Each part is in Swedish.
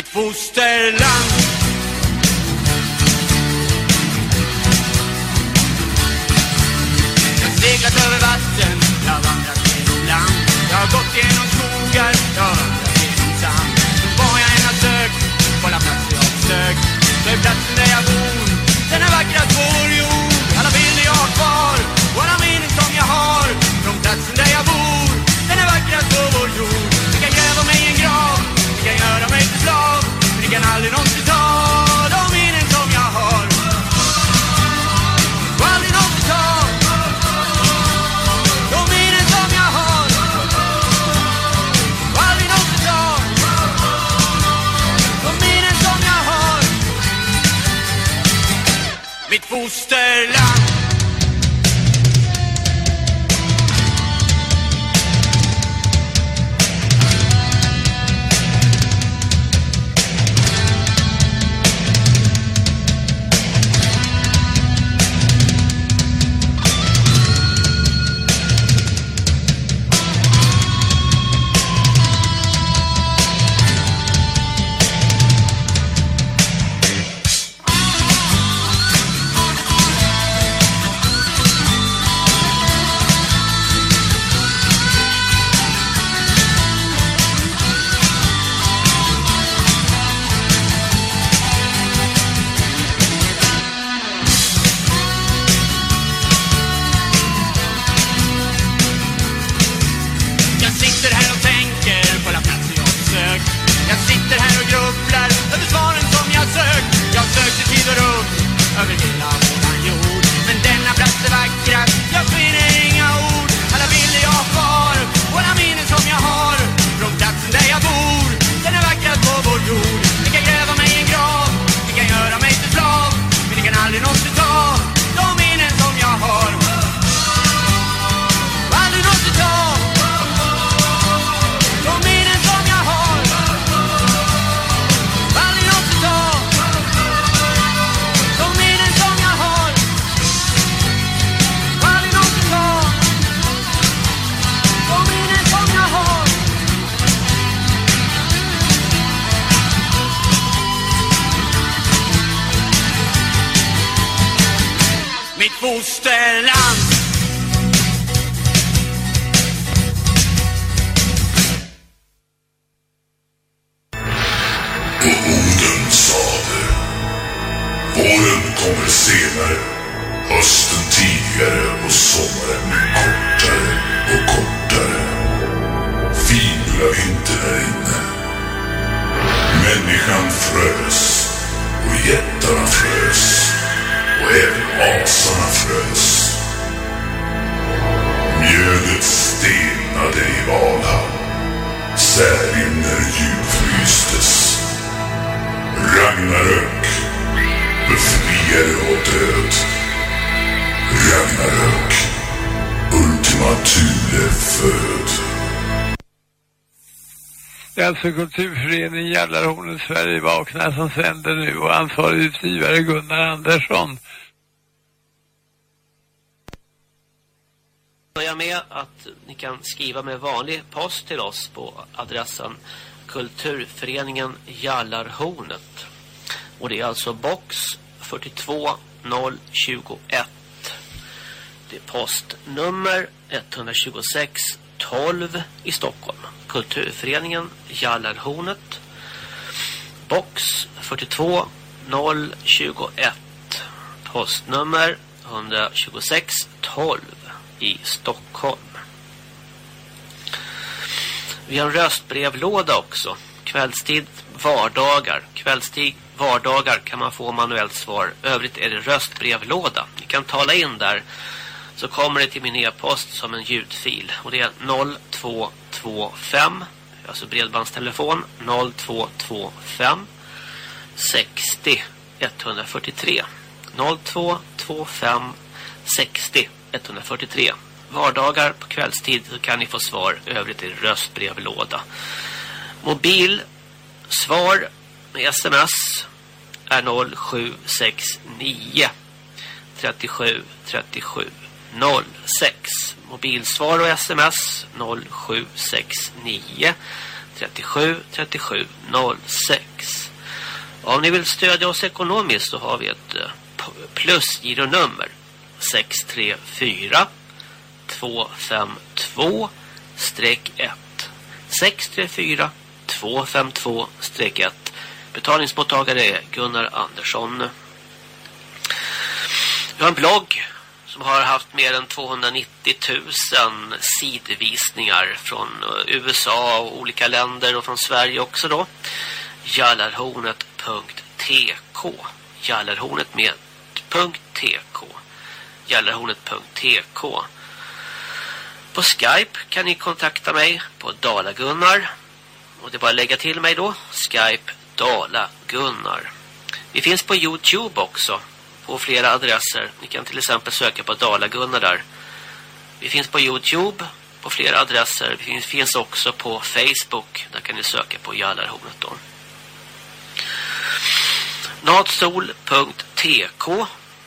Mitt fosterland. Jag har seglat över vatten, jag har vandrat genom land. Jag har gått genom skogar, jag har vandrat genom sand. Var jag än har sökt, på alla platser jag har sökt. Så är platsen där jag bor, den vackra vackrast Mitt fosterland Det kulturföreningen Jallarhornet Sverige vaknar som sänder nu och ansvarig utgivare Gunnar Andersson. börja med att ni kan skriva med vanlig post till oss på adressen Kulturföreningen Jallarhornet. Och det är alltså box 42021. Det är postnummer 126 12 i Stockholm. Kulturföreningen Jallarhornet. Box 42 021. Postnummer 126 12 i Stockholm. Vi har en röstbrevlåda också. Kvällstid, vardagar. Kvällstid, vardagar kan man få manuellt svar. Övrigt är det röstbrevlåda. Ni kan tala in där så kommer det till min e-post som en ljudfil. Och det är 0225, alltså bredbandstelefon 0225 60 143. 0225 60 143. Vardagar på kvällstid så kan ni få svar. Övrigt är röstbrevlåda. Mobil svar med sms är 0769 37 37 06. Mobilsvar och sms 0769 37 37 06. Om ni vill stödja oss ekonomiskt så har vi ett eh, plusgironummer 634 252 1 634 252-1 Betalningsmottagare är Gunnar Andersson. Vi har en blogg som har haft mer än 290 000 sidvisningar från eh, USA och olika länder och från Sverige också då. Jallarhornet.tk Jallarhornet med .tk Jallarhornet.tk På Skype kan ni kontakta mig på Dalagunnar. Och det är bara att lägga till mig då. Skype Dala Gunnar. Vi finns på Youtube också på flera adresser. Ni kan till exempel söka på dalagunnar där. Vi finns på Youtube på flera adresser. Vi finns, finns också på Facebook. Där kan ni söka på Jallarhornet då. Natsol.tk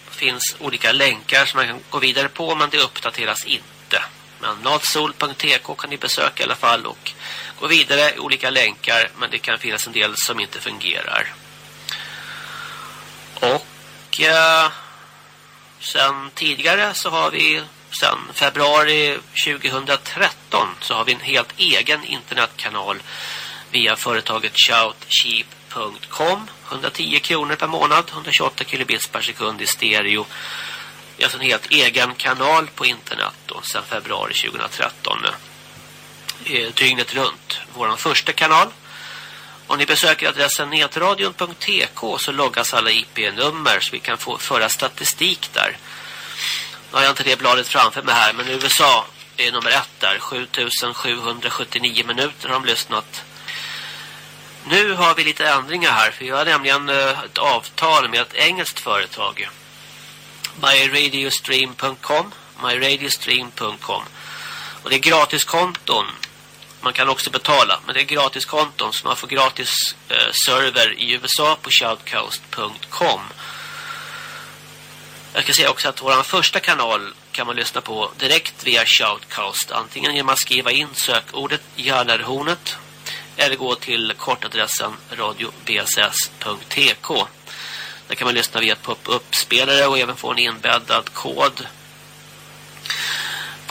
finns olika länkar som man kan gå vidare på men det uppdateras inte. Men natsol.tk kan ni besöka i alla fall och gå vidare i olika länkar men det kan finnas en del som inte fungerar. Och eh, sen tidigare så har vi sen februari 2013 så har vi en helt egen internetkanal via företaget shoutcheap.com 110 kronor per månad 128 kilobits per sekund i stereo det är alltså en helt egen kanal på internet då, sedan februari 2013 eh, dygnet runt. Vår första kanal. Om ni besöker adressen netradion.tk så loggas alla IP-nummer så vi kan få föra statistik där. Nu har jag inte det bladet framför mig här men USA är nummer ett där. 7779 minuter har de lyssnat. Nu har vi lite ändringar här för jag har nämligen eh, ett avtal med ett engelskt företag myradiostream.com myradiostream.com och det är gratiskonton man kan också betala men det är gratiskonton så man får gratis eh, server i USA på shoutcast.com jag ska säga också att vår första kanal kan man lyssna på direkt via Shoutcast. Antingen genom att skriva in sökordet Jallarhornet eller gå till kortadressen radiobss.tk där kan man lyssna via pop-up-spelare och även få en inbäddad kod.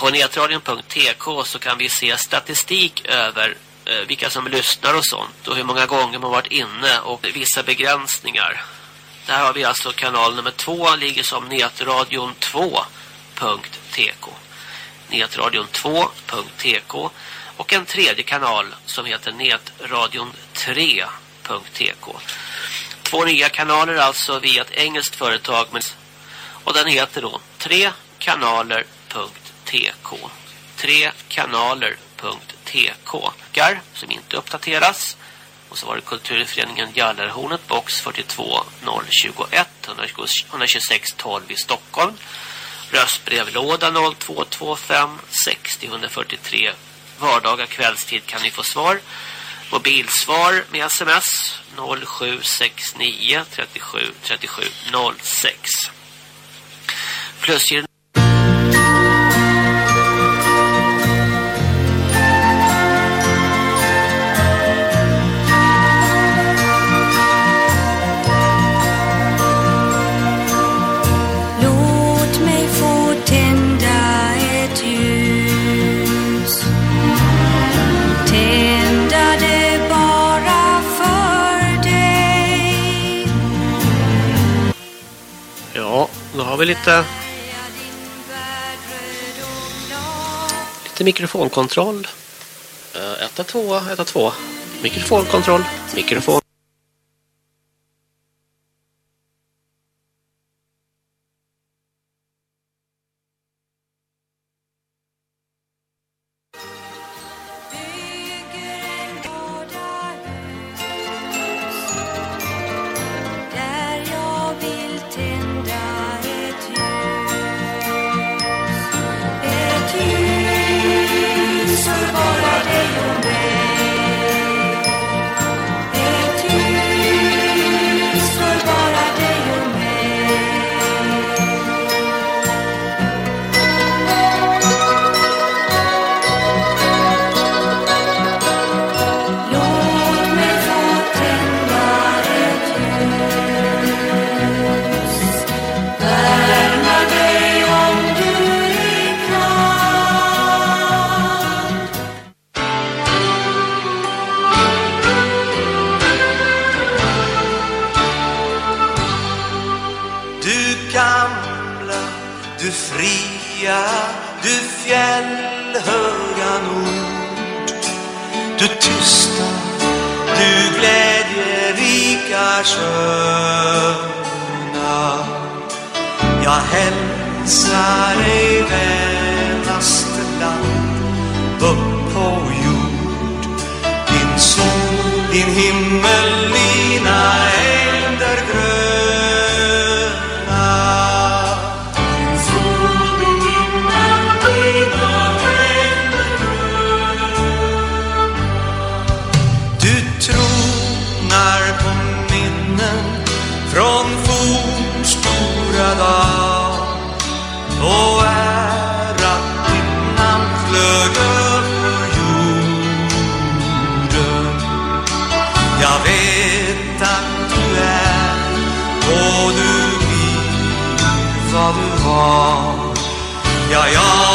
På netradion.tk så kan vi se statistik över eh, vilka som lyssnar och sånt och hur många gånger man varit inne och vissa begränsningar. Där har vi alltså kanal nummer två ligger som netradion2.tk netradion2.tk och en tredje kanal som heter netradion3.tk två nya kanaler alltså via ett engelskt företag och den heter då trekanaler.tk trekanaler.tk som inte uppdateras. Och så var det Kulturföreningen Jallarhornet box 42 021 126 12 i Stockholm. Röstbrevlåda 0225 60 143 vardagar kvällstid kan ni få svar. Mobilsvar med sms 0769 37 37 06. Plus har vi lite lite mikrofonkontroll. 1 2 1 2 mikrofonkontroll mikrofon vad du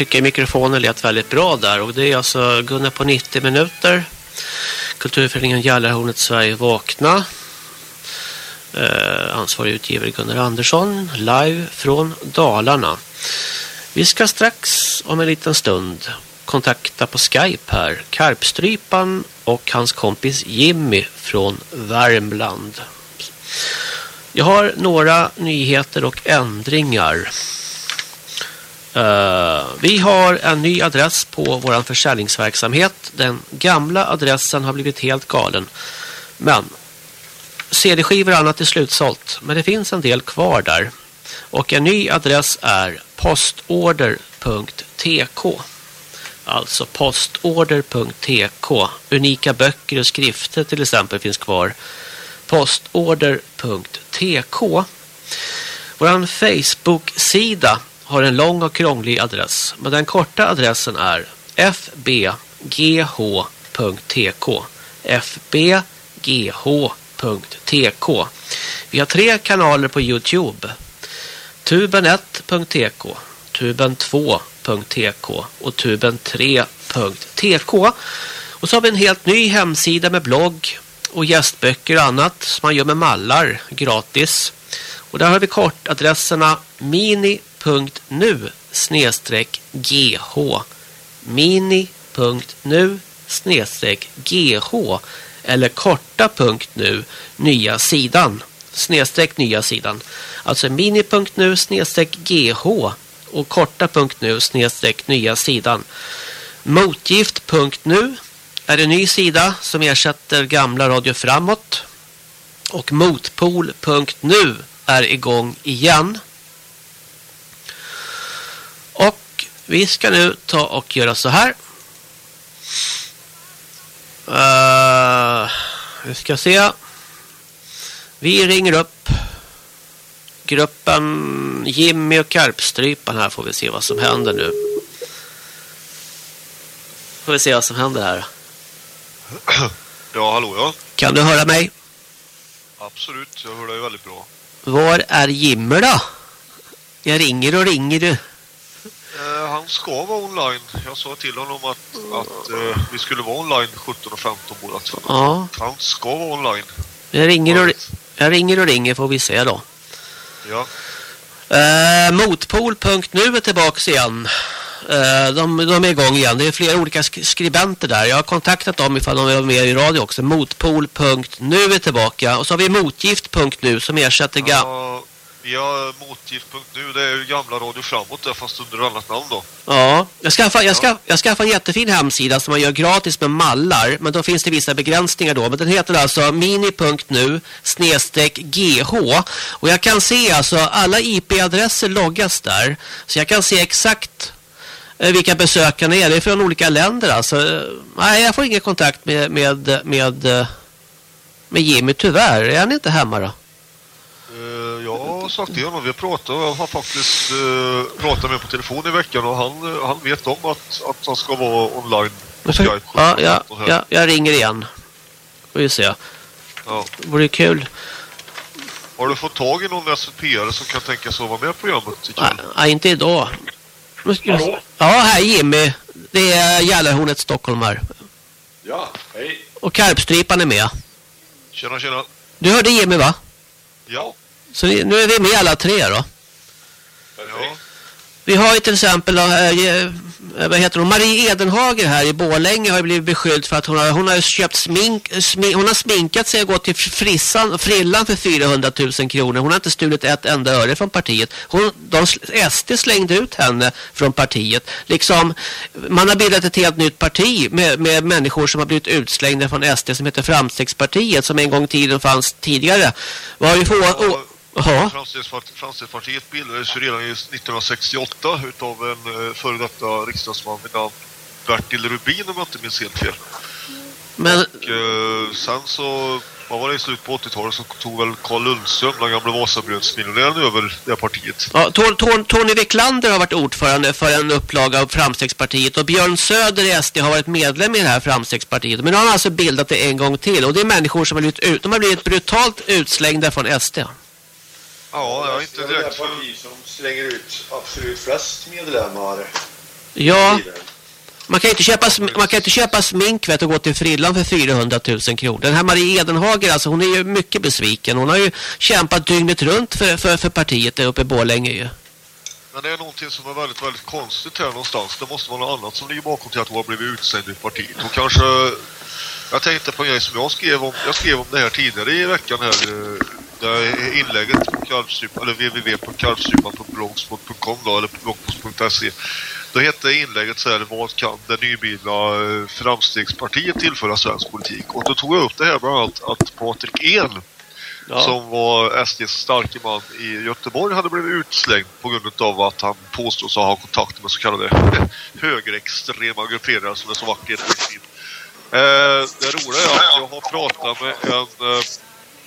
Jag tycker mikrofonen lät väldigt bra där och det är alltså Gunnar på 90 minuter. Kulturföreningen Jallarhornet Sverige vakna. Eh, ansvarig utgivare Gunnar Andersson live från Dalarna. Vi ska strax om en liten stund kontakta på Skype här Karpstrypan och hans kompis Jimmy från Värmland. Jag har några nyheter och ändringar. Uh, vi har en ny adress på vår försäljningsverksamhet. Den gamla adressen har blivit helt galen. Men CD-skivor och annat är slutsålt. Men det finns en del kvar där. Och en ny adress är postorder.tk Alltså postorder.tk Unika böcker och skrifter till exempel finns kvar. Postorder.tk Vår Facebook-sida har en lång och krånglig adress. Men den korta adressen är fbgh.tk fbgh.tk Vi har tre kanaler på Youtube. Tuben1.tk Tuben2.tk och Tuben3.tk Och så har vi en helt ny hemsida med blogg och gästböcker och annat som man gör med mallar gratis. Och där har vi kortadresserna mini.nu snedstreck gh mini.nu snedstreck gh eller korta.nu nya sidan snedstreck nya sidan. Alltså mini.nu snedstreck gh och korta.nu snedstreck nya sidan. Motgift.nu är en ny sida som ersätter gamla Radio Framåt. Och motpol.nu är igång igen. Och vi ska nu ta och göra så här. Uh, vi ska se. Vi ringer upp Facebookgruppen Jimmy och Karpstrypan här får vi se vad som händer nu. Får vi se vad som händer här. Ja, hallå ja. Kan du höra mig? Absolut, jag hör dig väldigt bra. Var är Jimmy då? Jag ringer och ringer du. Eh, han ska vara online. Jag sa till honom att, att eh, vi skulle vara online 17 och 15 båda två. Ja, Han ska vara online. jag ringer och, jag ringer och ringer får vi se då. Ja. Eh, Motpol.nu är tillbaka igen. Eh, de, de är igång igen. Det är flera olika sk skribenter där. Jag har kontaktat dem ifall de vara med i radio också. Motpol.nu är tillbaka. Och så har vi Motgift.nu som ersätter ja vi har motgift.nu. Det är ju gamla Radio Framåt där fast under annat namn då. Ja, jag skaffar, jag, ska, jag skaffar en jättefin hemsida som man gör gratis med mallar. Men då finns det vissa begränsningar då. Men den heter alltså mini.nu snedstreck gh. Och jag kan se alltså alla IP-adresser loggas där. Så jag kan se exakt eh, vilka besökarna är. Det är från olika länder alltså. Nej, jag får ingen kontakt med, med, med, eh, med Jimmy tyvärr. Är han inte hemma då? Eh, jag har sagt det honom. Vi har pratat. Jag har faktiskt eh, pratat med på telefon i veckan och han, eh, han vet om att, att han ska vara online på Skype. Ja, ja, ja, jag ringer igen. Får vi se. Ja. Det vore kul. Har du fått tag i någon SVP som kan tänka sig att vara med i programmet? Nej, inte idag. Jag- Ja, här Jimmy. Det är Gällarhornet Stockholm här. Ja, hej. Och Karpstrypan är med. Tjena, tjena. Du hörde Jimmy va? Ja. Så vi- nu är vi med alla tre då. Ja. Vi har ju till exempel äh, vad heter hon? Marie Edenhager här i Borlänge har ju blivit beskylld för att hon har, hon har köpt smink, smi, hon har sminkat sig och gått till frissan, frillan för 400 000 kronor. Hon har inte stulit ett enda öre från partiet. Hon, de, SD slängde ut henne från partiet. Liksom, man har bildat ett helt nytt parti med, med människor som har blivit utslängda från SD som heter Framstegspartiet som en gång i tiden fanns tidigare. Var ju få, Ja. Framstegspartiet, bildades redan i 1968 utav en eh, före detta riksdagsman vid namn Bertil Rubin om jag inte minns helt fel. Men Och eh, sen så, vad var det i slutet på 80-talet så tog väl Carl Lundström, den gamla Vasabrödsmiljonären, över det här partiet. Ja, Tor- Tor- Tony Wiklander har varit ordförande för en upplaga av Framstegspartiet och Björn Söder i SD har varit medlem i det här Framstegspartiet. Men nu har han alltså bildat det en gång till och det är människor som har blivit, ut, de har blivit brutalt utslängda från SD. Ja, jag är inte Det är det direkt för... parti som slänger ut absolut flest medlemmar. Ja, man kan inte köpa, man kan inte köpa smink vet, och gå till frillan för 400 000 kronor. Den här Marie Edenhager, alltså, hon är ju mycket besviken. Hon har ju kämpat dygnet runt för, för, för partiet där uppe i Borlänge ju. Men det är någonting som är väldigt, väldigt konstigt här någonstans. Det måste vara något annat som ligger bakom till att hon har blivit utsänd i partiet. Och kanske... Jag tänkte på en grej som jag skrev om, jag skrev om det här tidigare i veckan här. Är inlägget på Kalvstrypan, eller www.kalvstrypan.blogspot.com eller blogspot.se. Då hette inlägget så här, vad kan det nybildna eh, Framstegspartiet tillföra svensk politik? Och då tog jag upp det här bland annat att Patrik En som var SDs starke man i Göteborg hade blivit utslängd på grund av att han påstås ha kontakt med så kallade högerextrema grupperare som är så vackert. Eh, det roliga är att jag har pratat med en, eh,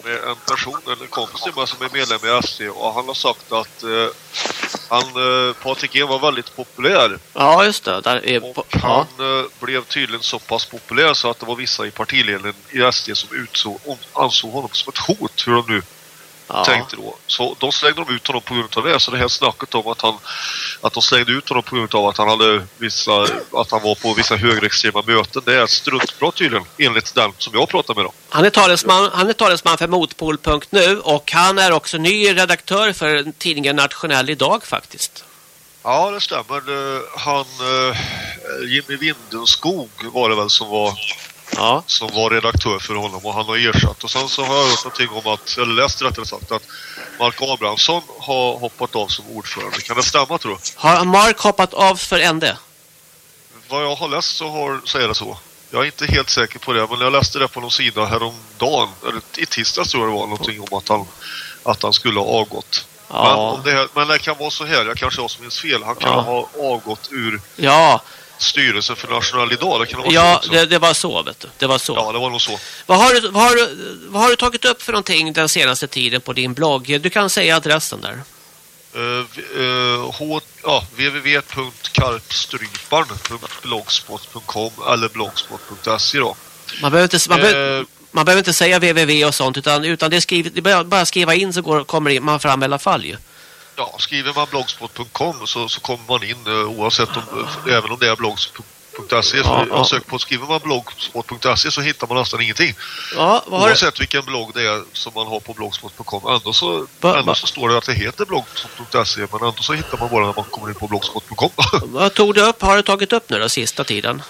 med en person, en kompis mig som är medlem i SD och han har sagt att eh, han, eh, Patrik En var väldigt populär Ja, just det. Där är, och ja. han eh, blev tydligen så pass populär så att det var vissa i partiledningen i SD som utsåg, ansåg honom som ett hot, hur de nu ja. tänkte då. Så de slängde de ut honom på grund av det. Så det här snacket om att han att de slängde ut honom på grund av att han hade vissa att han var på vissa högerextrema möten. Det är ett struntprat tydligen, enligt den som jag pratar med då. Han är talesman, han är talesman för Motpol.nu och han är också ny redaktör för tidningen Nationell idag faktiskt. Ja, det stämmer. Eh, Han, eh, Jimmy Windenskog var det väl som var Ja. som var redaktör för honom och han har ersatt. Och sen så har jag hört någonting om att, eller läst rättare sagt, att Mark Abrahamsson har hoppat av som ordförande. Kan det stämma tror du? Har Mark hoppat av för ND? Vad jag har läst så, har, är det så. Jag är inte helt säker på det, men jag läste det på någon sida häromdagen, eller i tisdags tror jag det var, någonting om att han, att han skulle ha avgått. Men, Ja. om det, men det kan vara så här, jag kanske har som minns fel, han kan Ja. ha avgått ur Ja, styrelsen för National idag. Det kan vara så Ja, också. det, det var så vet du. Det var så. Ja, det var nog så. Vad, har du, vad, har du, vad har du tagit upp för någonting den senaste tiden på din blogg? Du kan säga adressen där. Uh, uh, ja, www.karpstryparen.blogspot.com eller blogspot.se då. Man behöver inte, man behöver, Eh, man behöver inte säga www och sånt utan, utan det är skrivet, det är bara, bara skriva in så går, kommer man fram i alla fall ju. Ja, skriver man blogspot.com så, så kommer man in uh, oavsett om, uh, även om det är blogspot.se. Ja, ja. sök på, skriver man blogspot.se så hittar man nästan ingenting. Ja, vad har? Oavsett vilken blogg det är som man har på blogspot.com. Ändå, så, Va- ändå va- så står det att det heter blogspot.se men ändå så hittar man bara när man kommer in på blogspot.com. Vad tog du upp? Har du tagit upp nu då sista tiden?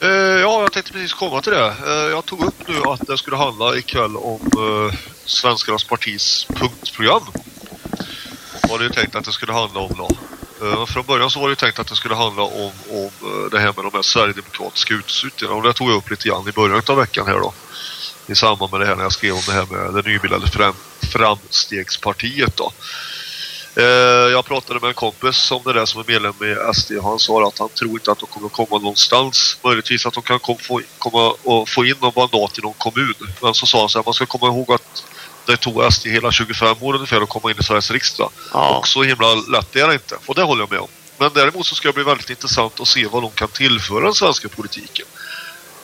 Eh, ja, jag tänkte precis komma till det. Eh, jag tog upp nu att det skulle handla ikväll om uh, Svenskarnas partis punktprogram. Var det ju tänkt att det skulle handla om då. Uh, eh, från början så var det ju tänkt att det skulle handla om, om eh, det här med de här Sverigedemokratiska uteslutningarna. Och det tog jag upp lite grann i början av veckan här då. I samband med det här när jag skrev om det här med det nybildade fram, Framstegspartiet då. Uh, jag pratade med en kompis som det där som är medlem i SD. Han sa att han tror inte att de kommer komma någonstans. Möjligtvis att de kan kom, få, komma och få in någon mandat i någon kommun. Men så sa han så här, man ska komma ihåg att det tog SD hela 25 år ungefär att komma in i Sveriges riksdag. Ja. Och så himla lätt är det inte. Och det håller jag med om. Men däremot så ska det bli väldigt intressant att se vad de kan tillföra den svenska politiken.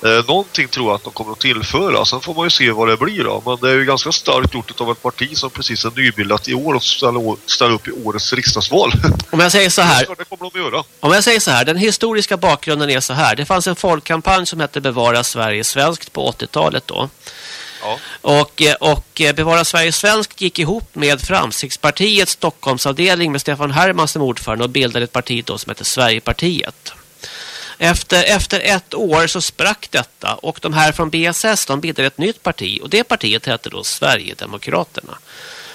Eh, någonting tror jag att de kommer att tillföra. Sen får man ju se vad det blir då. Men det är ju ganska starkt gjort av ett parti som precis är nybildat i år och ställer, upp i årets riksdagsval. Om jag säger så här, det kommer de att göra. om jag säger så här, den historiska bakgrunden är så här. Det fanns en folkkampanj som hette Bevara Sverige svenskt på 80-talet då. Ja. Och, eh, och eh, Bevara Sverige svenskt gick ihop med Framstegspartiets Stockholmsavdelning med Stefan Herman som ordförande och bildade ett parti då som heter Sverigepartiet. Efter, efter ett år så sprack detta och de här från BSS de bildade ett nytt parti och det partiet hette då Sverigedemokraterna.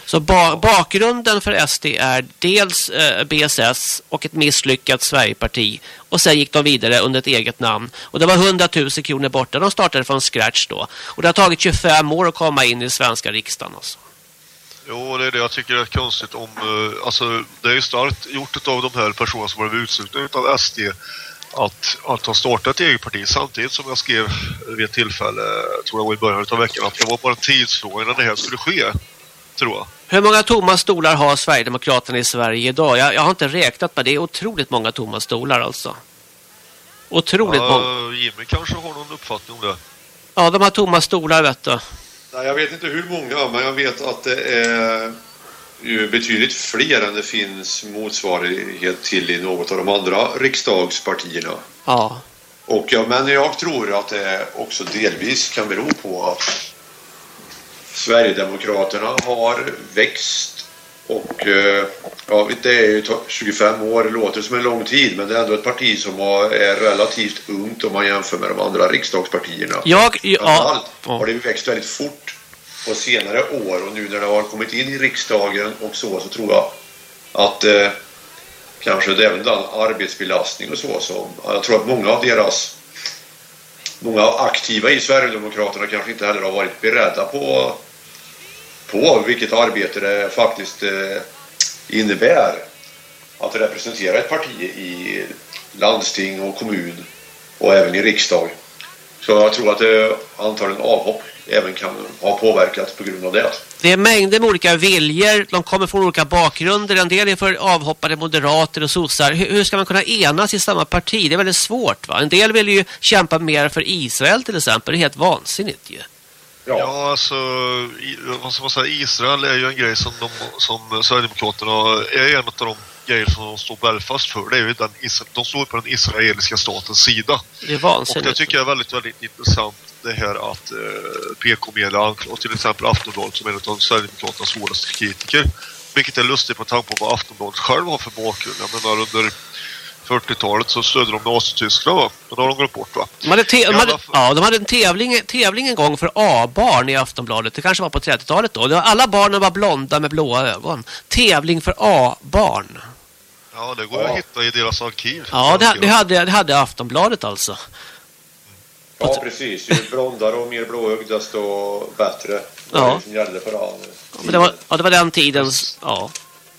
Så ba bakgrunden för SD är dels eh, BSS och ett misslyckat Sverigeparti och sen gick de vidare under ett eget namn och det var 100 000 kronor borta. De startade från scratch då och det har tagit 25 år att komma in i svenska riksdagen alltså. Jo, det är det jag tycker är konstigt om... eh, alltså, det är ju starkt gjort av de här personerna som har blivit utslutna av SD att, att ha startat ett eget parti samtidigt som jag skrev vid ett tillfälle, tror jag var i början av veckan, att det var bara en tidsfråga när det här skulle ske, tror jag. Hur många tomma stolar har Sverigedemokraterna i Sverige idag? Jag, jag har inte räknat men det är otroligt många tomma stolar alltså. Otroligt många. Ja, Jimmy kanske har någon uppfattning om det. Ja, de har tomma stolar vet du. Nej, jag vet inte hur många, men jag vet att det är ju betydligt fler än det finns motsvarighet till i något av de andra riksdagspartierna. Ja. Och ja, men jag tror att det också delvis kan bero på att Sverigedemokraterna har växt och eh, ja, det är ju to- 25 år, det låter som en lång tid men det är ändå ett parti som är relativt ungt om man jämför med de andra riksdagspartierna. Jag, ja. har det växt väldigt fort på senare år och nu när det har kommit in i riksdagen och så, så tror jag att eh, kanske det är även den arbetsbelastning och så som jag tror att många av deras många aktiva i Sverigedemokraterna kanske inte heller har varit beredda på på vilket arbete det faktiskt eh, innebär att representera ett parti i landsting och kommun och även i riksdag. Så jag tror att det antagligen avhopp även kan ha påverkat på grund av det. Det är mängder med olika viljor. De kommer från olika bakgrunder. En del är för avhoppade moderater och sossar. Hur, hur ska man kunna enas i samma parti? Det är väldigt svårt va? En del vill ju kämpa mer för Israel till exempel. Det är helt vansinnigt ju. Ja, alltså, i, vad ska man säga, Israel är ju en grej som, de, som Sverigedemokraterna är en av de grejer som de står bergfast för. Det är ju den, de står på den israeliska statens sida. Det är Och vansinnigt. det tycker jag är väldigt, väldigt intressant det här att eh, PK-media anklagar till exempel Aftonbladet som en av Sverigedemokraternas svåraste kritiker. Vilket är lustigt på tanke på vad Aftonbladet själv har för bakgrund. Jag menar under 40-talet så stödde de Nazityskland va? Men det har de glömt bort va? De hade, de hade, ja, de hade en tävling, tävling en gång för A-barn i Aftonbladet. Det kanske var på 30-talet då. Alla barnen var blonda med blåa ögon. Tävling för A-barn. Ja, det går ju att hitta i deras arkiv. Ja, det, det, hade, det hade Aftonbladet alltså. Ja, precis. Ju blondare och mer blåögd desto bättre. Det Ja. var det som gällde för all Men det var, ja, det var den tidens... Ja.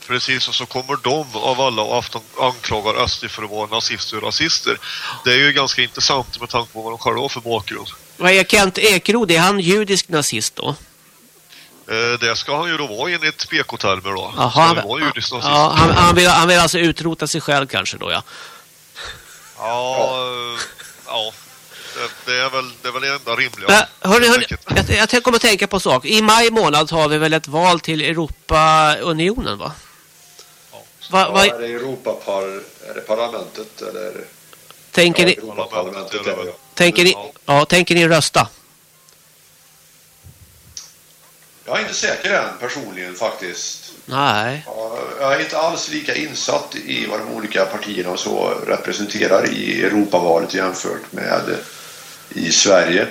Precis, och så kommer de av alla och afton anklagar SD för att vara nazister och rasister. Det är ju ganska intressant med tanke på vad de själva har för bakgrund. Vad är Kent Ekeroth? Är han judisk nazist då? Eh, det ska han ju då vara enligt PK-termer då. Ska han, han ja, han, han, vill, han vill alltså utrota sig själv kanske då, ja. Ja, eh, ja. Det, det, är väl, det är väl det enda rimliga. Men, hörni, hörni, enkelt. jag, jag kommer att tänka på en sak. I maj månad har vi väl ett val till Europaunionen, va? Va, Ja, va, är det Europapar... Är det parlamentet eller? tänker, ja, ni, Europaparlamentet tänker, ni, ja, tänker ni rösta? Jag är inte säker än personligen faktiskt. Nej. Ja, Jag är inte alls lika insatt i vad de olika partierna och så representerar i Europavalet jämfört med i Sverige.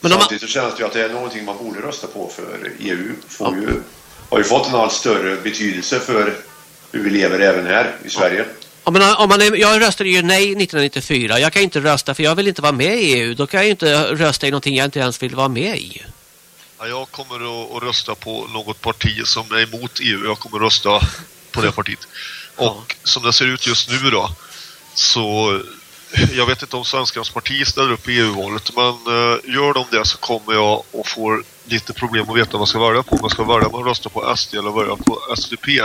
Men man, Samtidigt så känns det ju att det är någonting man borde rösta på för EU får ju, har ju fått en allt större betydelse för hur vi lever även här i Sverige. om man, om man är, jag röstade ju nej 1994. Jag kan inte rösta för jag vill inte vara med i EU. Då kan jag ju inte rösta i någonting jag inte ens vill vara med i. Ja, jag kommer att, rösta på något parti som är emot EU. Jag kommer att rösta på det partiet. Och som det ser ut just nu då, så jag vet inte om Svenskarnas parti ställer upp i EU-valet, men eh, gör de det så kommer jag att få lite problem att veta vad jag ska välja på. Om jag ska välja med att rösta på SD eller välja på SDP.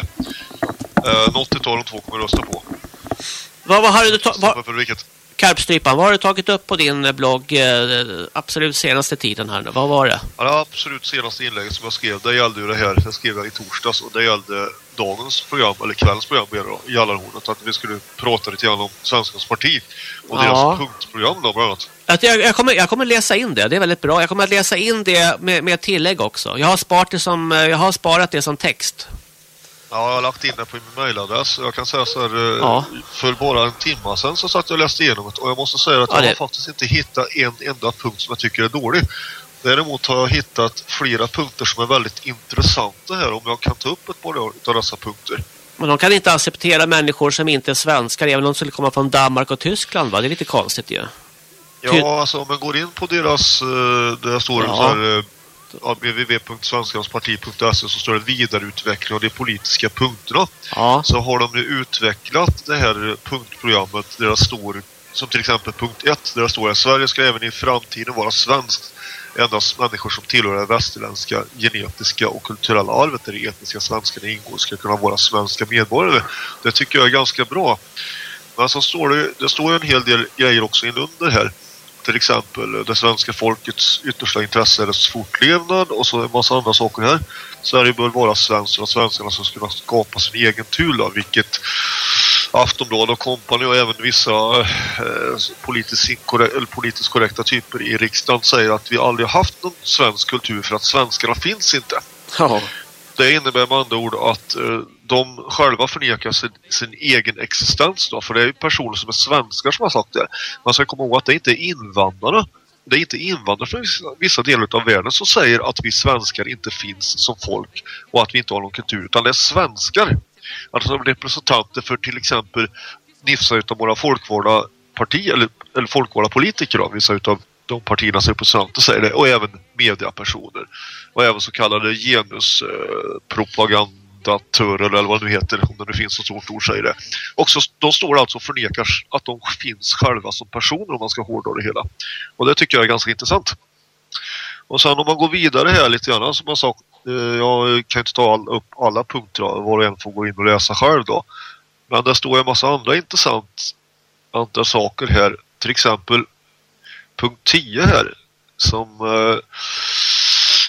Eh, något utav de två kommer jag rösta på. Vad, vad har du ta, vad, För vilket? Karpstrypan, vad har du tagit upp på din blogg eh, absolut senaste tiden här nu? Vad var det? Ja, det absolut senaste inlägget som jag skrev, det gällde ju det här, jag skrev det i torsdags och det gällde dagens program, eller kvällens program mer då, i Jallarhornet, att vi skulle prata lite grann om Svenskans parti och Ja. deras punktprogram då bland annat. Att jag, jag, kommer, jag kommer läsa in det, det är väldigt bra. Jag kommer att läsa in det med, med tillägg också. Jag har, sparat det som, jag har sparat det som text. Ja, jag har lagt in det på min mailadress och jag kan säga så här, eh, Ja. för bara en timme sedan så satt jag och läste igenom det och jag måste säga att Ja, jag det- har faktiskt inte hittat en enda punkt som jag tycker är dålig. Däremot har jag hittat flera punkter som är väldigt intressanta här om jag kan ta upp ett par av dessa punkter. Men de kan inte acceptera människor som inte är svenskar, även om de skulle komma från Danmark och Tyskland, va? Det är lite konstigt ju. Ja, alltså om man går in på deras, uh, där står Ja. så här, ja, www.svenskansparti.se så står det vidareutveckling av de politiska punkterna. Ja, Så har de ju utvecklat det här punktprogrammet där det står, som till exempel punkt 1, där det står att Sverige ska även i framtiden vara svenskt. Endast människor som tillhör det västerländska genetiska och kulturella arvet där de etniska svenskarna ingår ska kunna vara svenska medborgare. Det tycker jag är ganska bra. Men så står det, det står ju en hel del grejer också in under här. Till exempel det svenska folkets yttersta intresse är dess fortlevnad och så en massa andra saker här. Sverige bör vara svenskt och svenskarna ska kunna skapa sin egen tula, vilket Aftonbladet och kompani och även vissa eh, politiskt, eller politiskt korrekta typer i riksdagen säger att vi aldrig har haft någon svensk kultur för att svenskarna finns inte. ja. Det innebär med andra ord att eh, de själva förnekar sin, sin egen existens då, för det är ju personer som är svenskar som har sagt det. Man ska komma ihåg att det inte är invandrare. Det är inte invandrare från vissa, delar av världen som säger att vi svenskar inte finns som folk och att vi inte har någon kultur, utan det är svenskar. Alltså representanter för till exempel NIFSA, utav våra folkvalda parti eller, eller folkvalda politiker då, vissa utav de partiernas representanter säger det och även mediapersoner och även så kallade genuspropaganda genuspropagandatörer eller vad det nu heter, om det nu finns ett stort ord säger det. Och så, de står alltså och förnekar att de finns själva som personer om man ska hårdra det hela. Och det tycker jag är ganska intressant. Och sen om man går vidare här lite grann som jag sa, eh, jag kan inte ta all, upp alla punkter eh, var och en får gå in och läsa själv då. Men det står en massa andra intressanta saker här. Till exempel punkt 10 här som eh,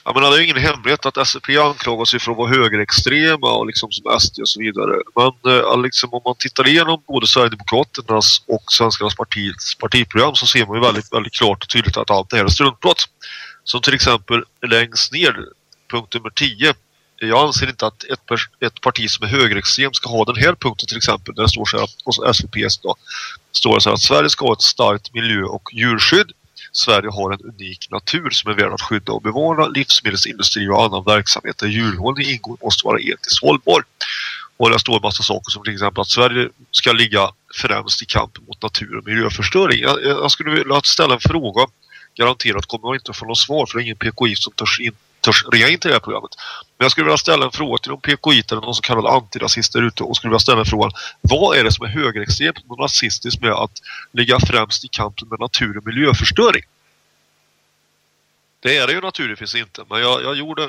ja, men det är ju ingen hemlighet att SCP anklagas ju för att vara högerextrema och liksom som SD och så vidare. Men eh, liksom, om man tittar igenom både Sverigedemokraternas och Svenskarnas partiets partiprogram så ser man ju väldigt, väldigt klart och tydligt att allt det här är struntprat. Som till exempel längst ner, punkt nummer 10. Jag anser inte att ett, ett parti som är högerextremt ska ha den här punkten till exempel. Där det står så här, hos SVPS då, står det så här att Sverige ska ha ett starkt miljö- och djurskydd. Sverige har en unik natur som är värd att skydda och bevara. Livsmedelsindustri och annan verksamhet där djurhållning ingår måste vara etiskt hållbar. Och där står en massa saker som till exempel att Sverige ska ligga främst i kampen mot natur- och miljöförstöring. Jag, jag skulle vilja ställa en fråga. Garanterat kommer jag inte att få något svar för det är ingen PKI som törs in, törs ringa in till det här programmet. Men jag skulle vilja ställa en fråga till de PKI eller någon så kallade antirasister ute och skulle vilja ställa en fråga. Vad är det som är högerextremt och nazistiskt med att ligga främst i kampen med natur- och miljöförstöring? Det är det ju naturligtvis inte, men jag, jag gjorde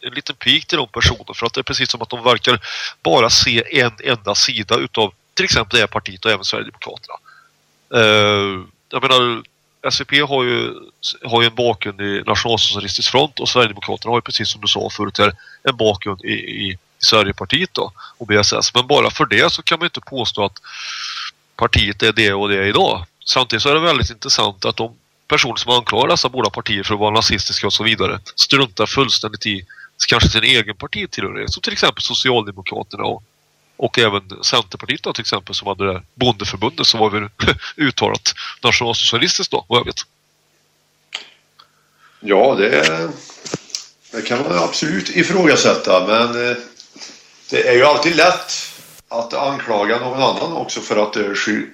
en liten pik till de personerna för att det är precis som att de verkar bara se en enda sida utav till exempel det här partiet och även Sverigedemokraterna. Uh, jag menar, SVP har ju, har ju en bakgrund i Nationalsocialistisk front och Sverigedemokraterna har ju precis som du sa förut här, en bakgrund i, i, i Sverigepartiet då, och BSS. Men bara för det så kan man inte påstå att partiet är det och det är idag. Samtidigt så är det väldigt intressant att de personer som anklagar dessa båda partier för att vara nazistiska och så vidare struntar fullständigt i kanske sin egen partitillhörighet. Som till exempel Socialdemokraterna och, och även Centerpartiet då, till exempel som hade det bondeförbundet som var väl uttalat nationalsocialistiskt då, vad jag vet. Ja, det, det kan man absolut ifrågasätta men eh, det är ju alltid lätt att anklaga någon annan också för att eh, sky,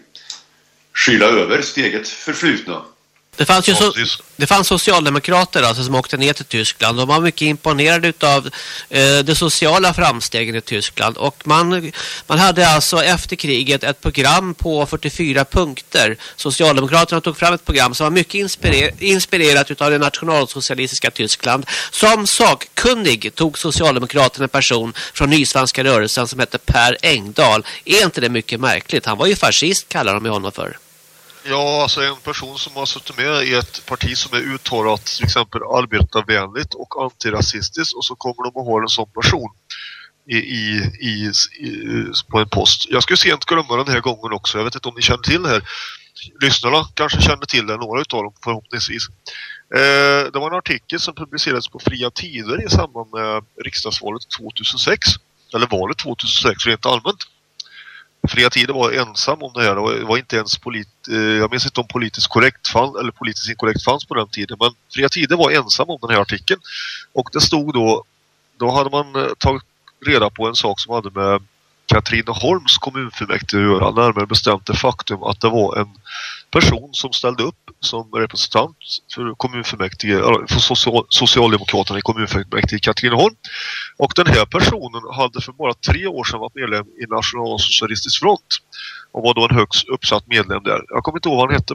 skyla över sitt eget förflutna. Det fanns ju så, det fanns socialdemokrater alltså, som åkte ner till Tyskland. De var mycket imponerade av eh, de sociala framstegen i Tyskland. Och man, man hade alltså efter kriget ett program på 44 punkter. Socialdemokraterna tog fram ett program som var mycket inspirer inspirerat av det nationalsocialistiska Tyskland. Som sakkunnig tog Socialdemokraterna en person från Nysvenska rörelsen som hette Per Engdahl. Är inte det mycket märkligt? Han var ju fascist kallar de honom för. Ja, alltså en person som har suttit med i ett parti som är uttalat till exempel arbetarvänligt och antirasistiskt och så kommer de att ha en sån person i, i, i, på en post. Jag skulle sent glömma den här gången också. Jag vet inte om ni känner till det här. Lyssnarna kanske känner till det, några utav dem förhoppningsvis. Eh, det var en artikel som publicerades på Fria Tider i samband med riksdagsvalet 2006. Eller valet 2006 rent allmänt. Fria Tider var ensam om det här. Det var inte ens polit, eh, jag minns inte om politiskt korrekt fann, eller politiskt inkorrekt fanns på den tiden. Men Fria Tider var ensam om den här artikeln. Och det stod då, då hade man eh, tagit reda på en sak som hade med Katrineholms kommunfullmäktige att göra. Närmare bestämt det faktum att det var en person som ställde upp som representant för kommunfullmäktige, för social, Socialdemokraterna i kommunfullmäktige Katrineholm. Och den här personen hade för bara tre år sedan varit medlem i Nationalsocialistisk front och var då en högst uppsatt medlem där. Jag kommer inte ihåg vad han hette,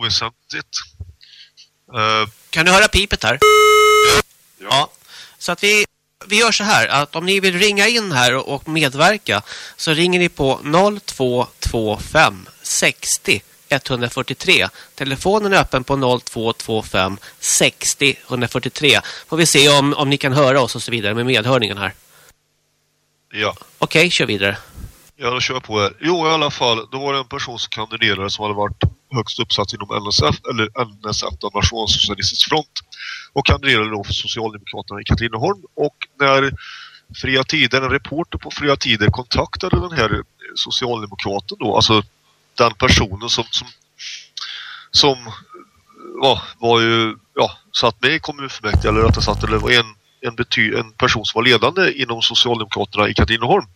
oväsentligt. Uh, kan du höra pipet här? Ja. ja. Så att vi vi gör så här att om ni vill ringa in här och medverka så ringer ni på 0225 60 143. Telefonen är öppen på 0225 60 143. Får vi se om, om ni kan höra oss och så vidare med medhörningen här. Ja. Okej, okay, kör vidare. Ja, då kör på här. Jo, i alla fall, då var det en person som kandiderade som hade varit högst uppsatt inom NSF, eller NSF, Nationalsocialistisk front. Och kandiderade då för Socialdemokraterna i Katrineholm. Och när Fria Tider, en reporter på Fria Tider kontaktade den här socialdemokraten då, alltså den personen som som, som ja, var ju ja, satt med i kommunfullmäktige eller rättare sagt eller var en en, bety en person som var ledande inom Socialdemokraterna i Katrineholm.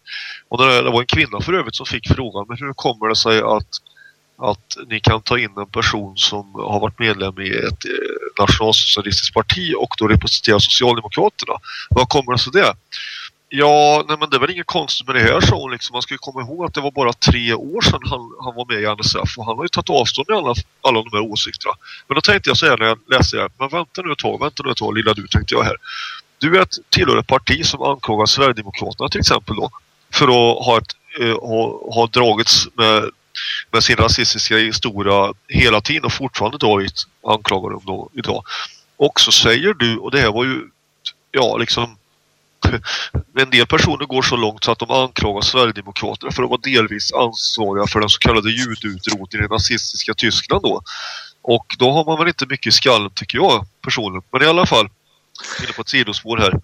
Och det var en kvinna för övrigt som fick frågan men hur kommer det sig att, att ni kan ta in en person som har varit medlem i ett eh, nationalsocialistiskt parti och då representerar Socialdemokraterna? Vad kommer det sig det? Ja, nej men det är väl inget konstigt med det här så liksom. Man ska ju komma ihåg att det var bara tre år sedan han, han var med i NSF och han har ju tagit avstånd i alla, alla de här åsikterna. Men då tänkte jag så här när jag läste det men vänta nu ett tag, vänta nu ett tag, lilla du tänkte jag här. Du är ett, tillhör ett parti som anklagar Sverigedemokraterna till exempel då för att ha, ett, eh, ha, ha dragits med, med sin rasistiska historia hela tiden och fortfarande dragit anklagar dem då idag. Och så säger du, och det här var ju ja liksom en del personer går så långt så att de anklagar Sverigedemokraterna för att vara delvis ansvariga för den så kallade judeutrotningen i nazistiska Tyskland då. Och då har man väl inte mycket i skallen tycker jag personligen. Men i alla fall, inne på ett sidospår här.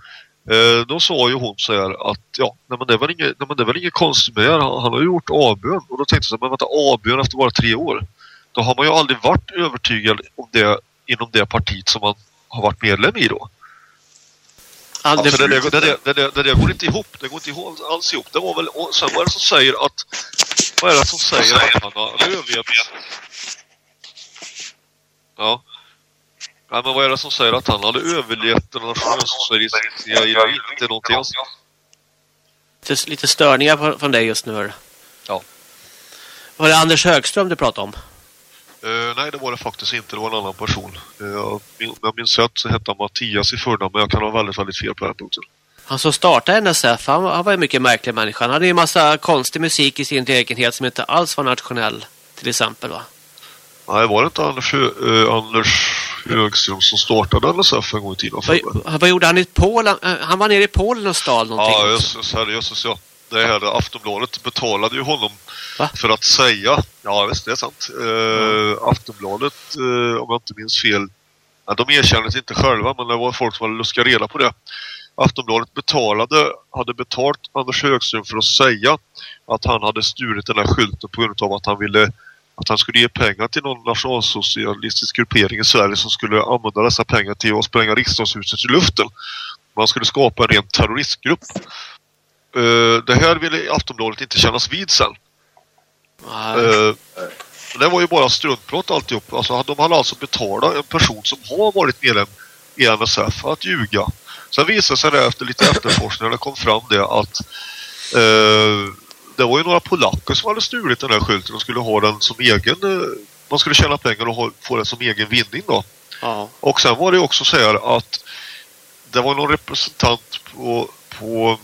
Eh, då sa ju hon så här att ja, nej men det är väl inget, nej men det inget konstigt med det han, han har ju gjort avbön. Och då tänkte jag så här, men vänta, avbön efter bara tre år. Då har man ju aldrig varit övertygad om det inom det partiet som man har varit medlem i då. Alltså det, det, det, det, det, går inte ihop. Det går inte ihop, alls ihop. Det var väl, och sen vad är det som säger att vad är det som säger att han har övergett? Ja. Ja, men vad är det som säger att han hade överlevt den nationalsocialistiska? Det är någonting else. Lite, störningar från dig just nu. Ja. Var det Anders Högström du pratade om? Eh, nej, det var det faktiskt inte. Det var en annan person. Uh, jag, min- om jag minns rätt så hette han Mattias i förnamn, men jag kan ha väldigt, väldigt fel på den punkten. Han som startade NSF, han, han var en mycket märklig människa. Han hade ju en massa konstig musik i sin egenhet som inte alls var nationell. Till exempel va? Nej, var det inte Anders, eh, Anders Högström som startade NSF en gång i tiden? Vad, vad gjorde han i Polen? Han var nere i Polen och stal någonting. Ja, just, seriöst. Ja. Det här Aftonbladet betalade ju honom Va? för att säga, ja visst det är sant. Eh, Aftonbladet, eh, om jag inte minns fel, ja, de erkände det inte själva men det var folk som hade luskat reda på det. Aftonbladet betalade, hade betalt Anders Högström för att säga att han hade stulit den här skylten på grund av att han ville att han skulle ge pengar till någon nationalsocialistisk gruppering i Sverige som skulle använda dessa pengar till att spränga riksdagshuset i luften. Man skulle skapa en ren terroristgrupp. Eh, det här ville Aftonbladet inte kännas vid sen. Eh, det var ju bara struntprat alltihop. Alltså, de hade alltså betalat en person som har varit medlem i NSF att ljuga. Sen visade sig det efter lite efterforskning när det kom fram det att eh, det var ju några polacker som hade stulit den här skylten och skulle ha den som egen... Man skulle tjäna pengar och ha, få den som egen vinning då. ja. Och sen var det också så här att det var någon representant på, på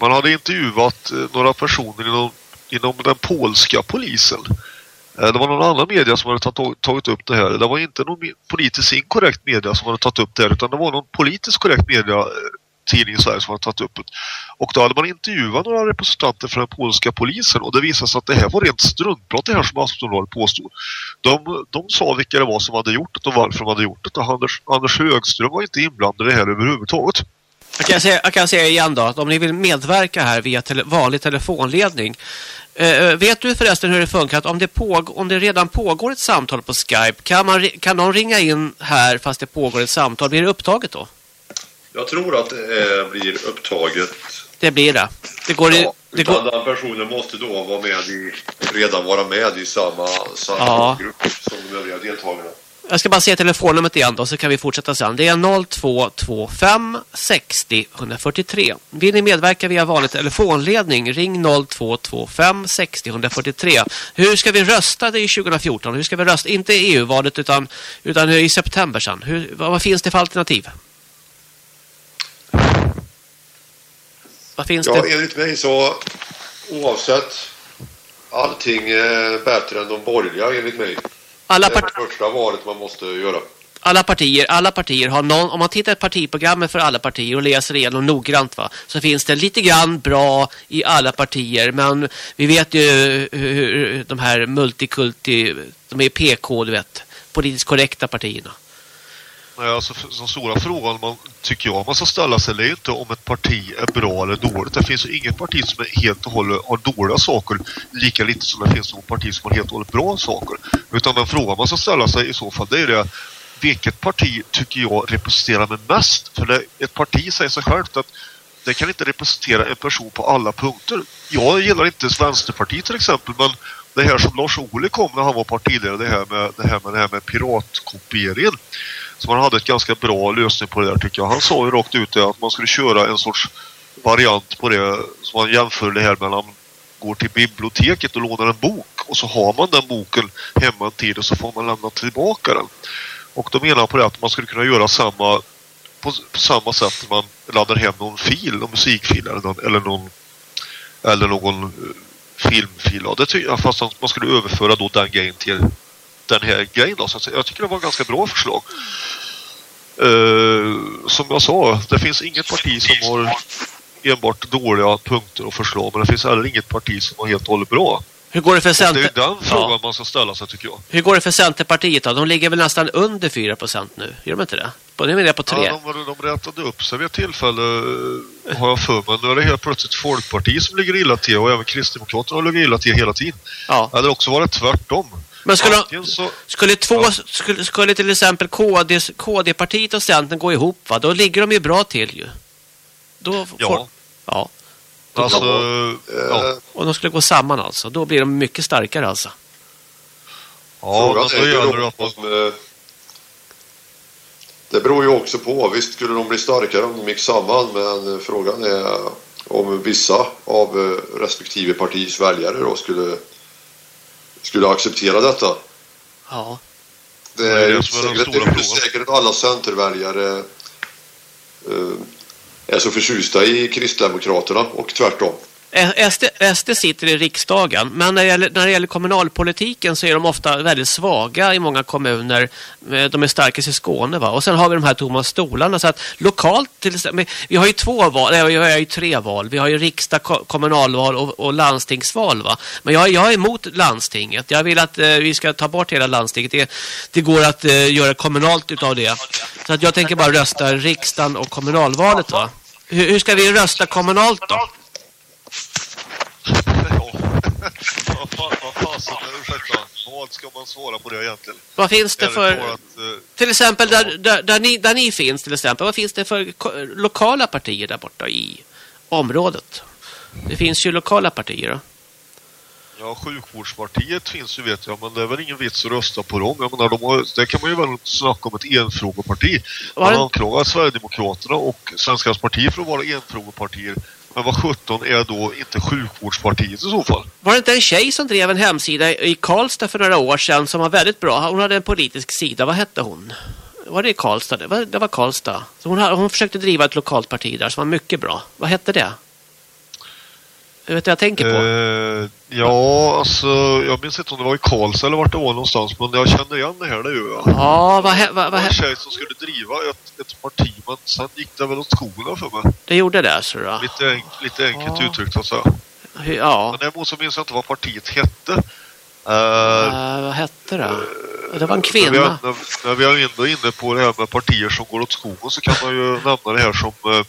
man hade intervjuat eh, några personer inom, inom den polska polisen. Eh, det var någon annan media som hade tagit, tagit upp det här. Det var inte någon politiskt inkorrekt media som hade tagit upp det här utan det var någon politiskt korrekt media eh, tidning i Sverige som hade tagit upp det. Och då hade man intervjuat några representanter för den polska polisen och det visade sig att det här var rent struntprat det här som Aftonbladet påstod. De, de sa vilka det var som hade gjort det och varför de hade gjort det. Anders, Anders Högström var inte inblandad i det här överhuvudtaget. Jag, kan säga, jag kan säga igen då att om ni vill medverka här via tele, vanlig telefonledning. Eh, eh, vet du förresten hur det funkar? Att om det, om det redan pågår ett samtal på Skype kan, man, kan någon ringa in här fast det pågår ett samtal? Blir det upptaget då? Jag tror att det eh, blir upptaget. Det blir det. Det går, Ja, det utan går, den personen måste då vara med i, redan vara med i samma, samma Ja. grupp som de övriga deltagarna. Jag ska bara säga telefonnumret igen då så kan vi fortsätta sen. Det är 0225 60 143. Vill ni medverka via vanlig telefonledning ring 0225 60 143. Hur ska vi rösta det i 2014? Hur ska vi rösta? Inte i EU-valet utan, utan i september sen. Hur, vad, vad finns det för alternativ? Vad finns Ja, det? enligt mig så oavsett allting är bättre än de borgerliga enligt mig. Alla, Det är första valet man måste göra. alla partier, alla partier har någon, om man tittar på partiprogrammet för alla partier och läser igenom noggrant va, så finns det lite grann bra i alla partier men vi vet ju hur de här multikulti, de är PK du vet, politiskt korrekta partierna. Nej, alltså, den stora frågan man tycker jag man ska ställa sig det är ju inte om ett parti är bra eller dåligt. Det finns ju inget parti som är helt och hållet har dåliga saker lika lite som det finns något parti som har helt och hållet bra saker. Utan den frågan man ska ställa sig i så fall det är det vilket parti tycker jag representerar mig mest? För det, ett parti säger sig självt att det kan inte representera en person på alla punkter. Jag gillar inte Vänsterpartiet till exempel men det här som Lars Ohly kom när han var partiledare, det här med, det här med, det här med piratkopieringen. Så man hade ett ganska bra lösning på det där tycker jag. Han sa ju rakt ut det att man skulle köra en sorts variant på det som man jämför det här med man går till biblioteket och lånar en bok och så har man den boken hemma en tid och så får man lämna tillbaka den. Och då menar jag på det att man skulle kunna göra samma på, på samma sätt när man laddar hem någon fil, någon musikfil eller någon, eller någon, eller någon eh, filmfil. Ja, det tycker jag, fast man skulle överföra då den grejen till den här grejen. Då, så att jag tycker det var ganska bra förslag. Eh, som jag sa, det finns inget parti som har enbart dåliga punkter och förslag men det finns heller inget parti som har helt och hållet bra. Hur går det för Och det är Center... den frågan Ja. man ska ställa sig tycker jag. Hur går det för Centerpartiet då? De ligger väl nästan under 4% nu. Gör de inte det? Nu är det på 3. Ja, de, de rättade upp sig vid ett tillfälle har jag för mig. Nu är det helt plötsligt Folkpartiet som ligger illa till och även Kristdemokraterna ligger illa till hela tiden. Ja. Eller också var det tvärtom. Men skulle, så, skulle, två, Ja. skulle, skulle till exempel KD, KD-partiet och Centern gå ihop va? Då ligger de ju bra till ju. Då får, ja, ja. alltså, ja, Och de skulle gå samman alltså. Då blir de mycket starkare alltså. ja Frågan då är ju då om, Det beror ju också på. Visst skulle de bli starkare om de gick samman men frågan är om vissa av eh, respektive partis väljare då skulle, skulle acceptera detta. Ja. Det är ju säkert, det är säkert att alla centerväljare eh, är så förtjusta i Kristdemokraterna och tvärtom. Eh, SD, SD sitter i riksdagen, men när det, gäller, när det gäller kommunalpolitiken så är de ofta väldigt svaga i många kommuner. Eh, de är starkast i Skåne va? Och sen har vi de här tomma stolarna. Så att lokalt till exempel, vi har ju två val, nej, vi har ju tre val. Vi har ju riksdag, kommunalval och, och landstingsval va? Men jag, jag är emot landstinget. Jag vill att eh, vi ska ta bort hela landstinget. Det, det går att eh, göra kommunalt utav det. Så att jag tänker bara rösta riksdagen och kommunalvalet va? Hur, hur ska vi rösta kommunalt då? Vad fasen, ursäkta. Vad ska man svara på det egentligen? Vad finns det för... talat, eh, Till exempel där, där, där, ni, där ni finns till exempel. Vad finns det för lokala partier där borta i området? Det finns ju lokala partier då. Ja, sjukvårdspartiet finns ju vet jag, men det är väl ingen vits att rösta på dem. Jag menar, de har, det kan man ju väl snacka om ett enfrågeparti. Man anklagar Sverigedemokraterna och Svenskarnas parti för att vara enfrågepartier. Men vad 17 är då inte sjukvårdspartiet i så fall? Var det inte en tjej som drev en hemsida i Karlstad för några år sedan som var väldigt bra? Hon hade en politisk sida. Vad hette hon? Var det i Karlstad? Det var, det var Karlstad. Så hon, hon försökte driva ett lokalt parti där som var mycket bra. Vad hette det? Vet vad jag tänker på. Eh, ja, alltså, jag minns inte om det var i Karlstad eller vart det var någonstans, men jag känner igen det här, gör jag. Ja, vad, vad, Det var en tjej som skulle driva ett, ett parti, men sen gick det väl åt skogen för mig. det gjorde det, så då. Lite, enk, lite enkelt Ja. uttryckt så att säga. Ja, Men däremot så minns jag inte vad partiet hette. Eh, Eh, vad hette det? Det var en När vi, kvinna. när, när vi är ändå inne på det här med partier som går åt skogen så kan man ju nämna det här som, eh,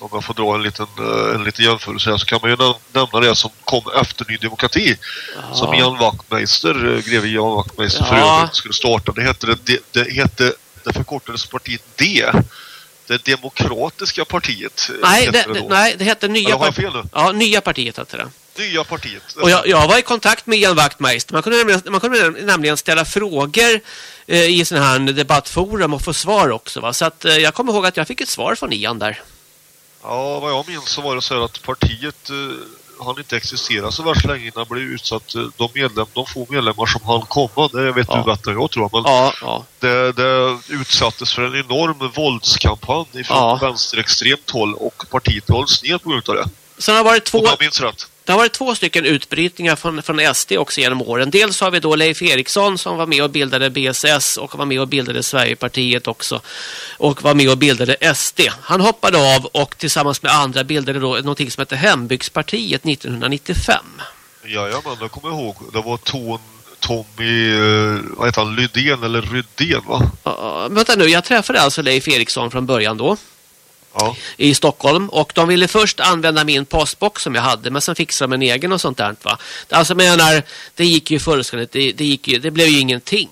om jag får dra en liten, eh, en liten jämförelse här, så kan man ju näm- nämna det som kom efter Ny Demokrati. Som Jan Wachtmeister, eh, greve Jan Wachtmeister för Ja. övrigt skulle starta. Det hette, det, det, hette, det förkortades partiet D. Det demokratiska partiet. eh, Nej, det, det nej, det hette Nya nu? Ja, Nya partiet hette det. Nya partiet. Och jag, jag var i kontakt med Ian Wachtmeister. Man kunde nämligen, man kunde nämligen ställa frågor eh, i sån här debattforum och få svar också. Va? Så att, eh, jag kommer ihåg att jag fick ett svar från Ian där. Ja, vad jag minns så var det så här att partiet eh, han inte existera så värst länge innan blev utsatt. eh, De, medlem, de få medlemmar som han komma, det vet Ja. du bättre än jag tror men Ja, ja. det, det utsattes för en enorm våldskampanj ifrån Ja. vänsterextremt håll och partiet hålls ner på grund av det. Sen har det varit två, Om jag minns rätt. Det har varit två stycken utbrytningar från, från SD också genom åren. Dels har vi då Leif Eriksson som var med och bildade BSS och var med och bildade Sverigepartiet också. Och var med och bildade SD. Han hoppade av och tillsammans med andra bildade då någonting som heter Hembygdspartiet 1995. Jajamän, jag kommer ihåg. Det var Ton, Tommy, eh, vad heter han, Lydén eller Rydén va? Ja, vänta nu, jag träffade alltså Leif Eriksson från början då Ja. i Stockholm och de ville först använda min postbox som jag hade men sen fixade de en egen och sånt där va. Alltså menar, det gick ju fullständigt, det, det, gick ju, det blev ju ingenting.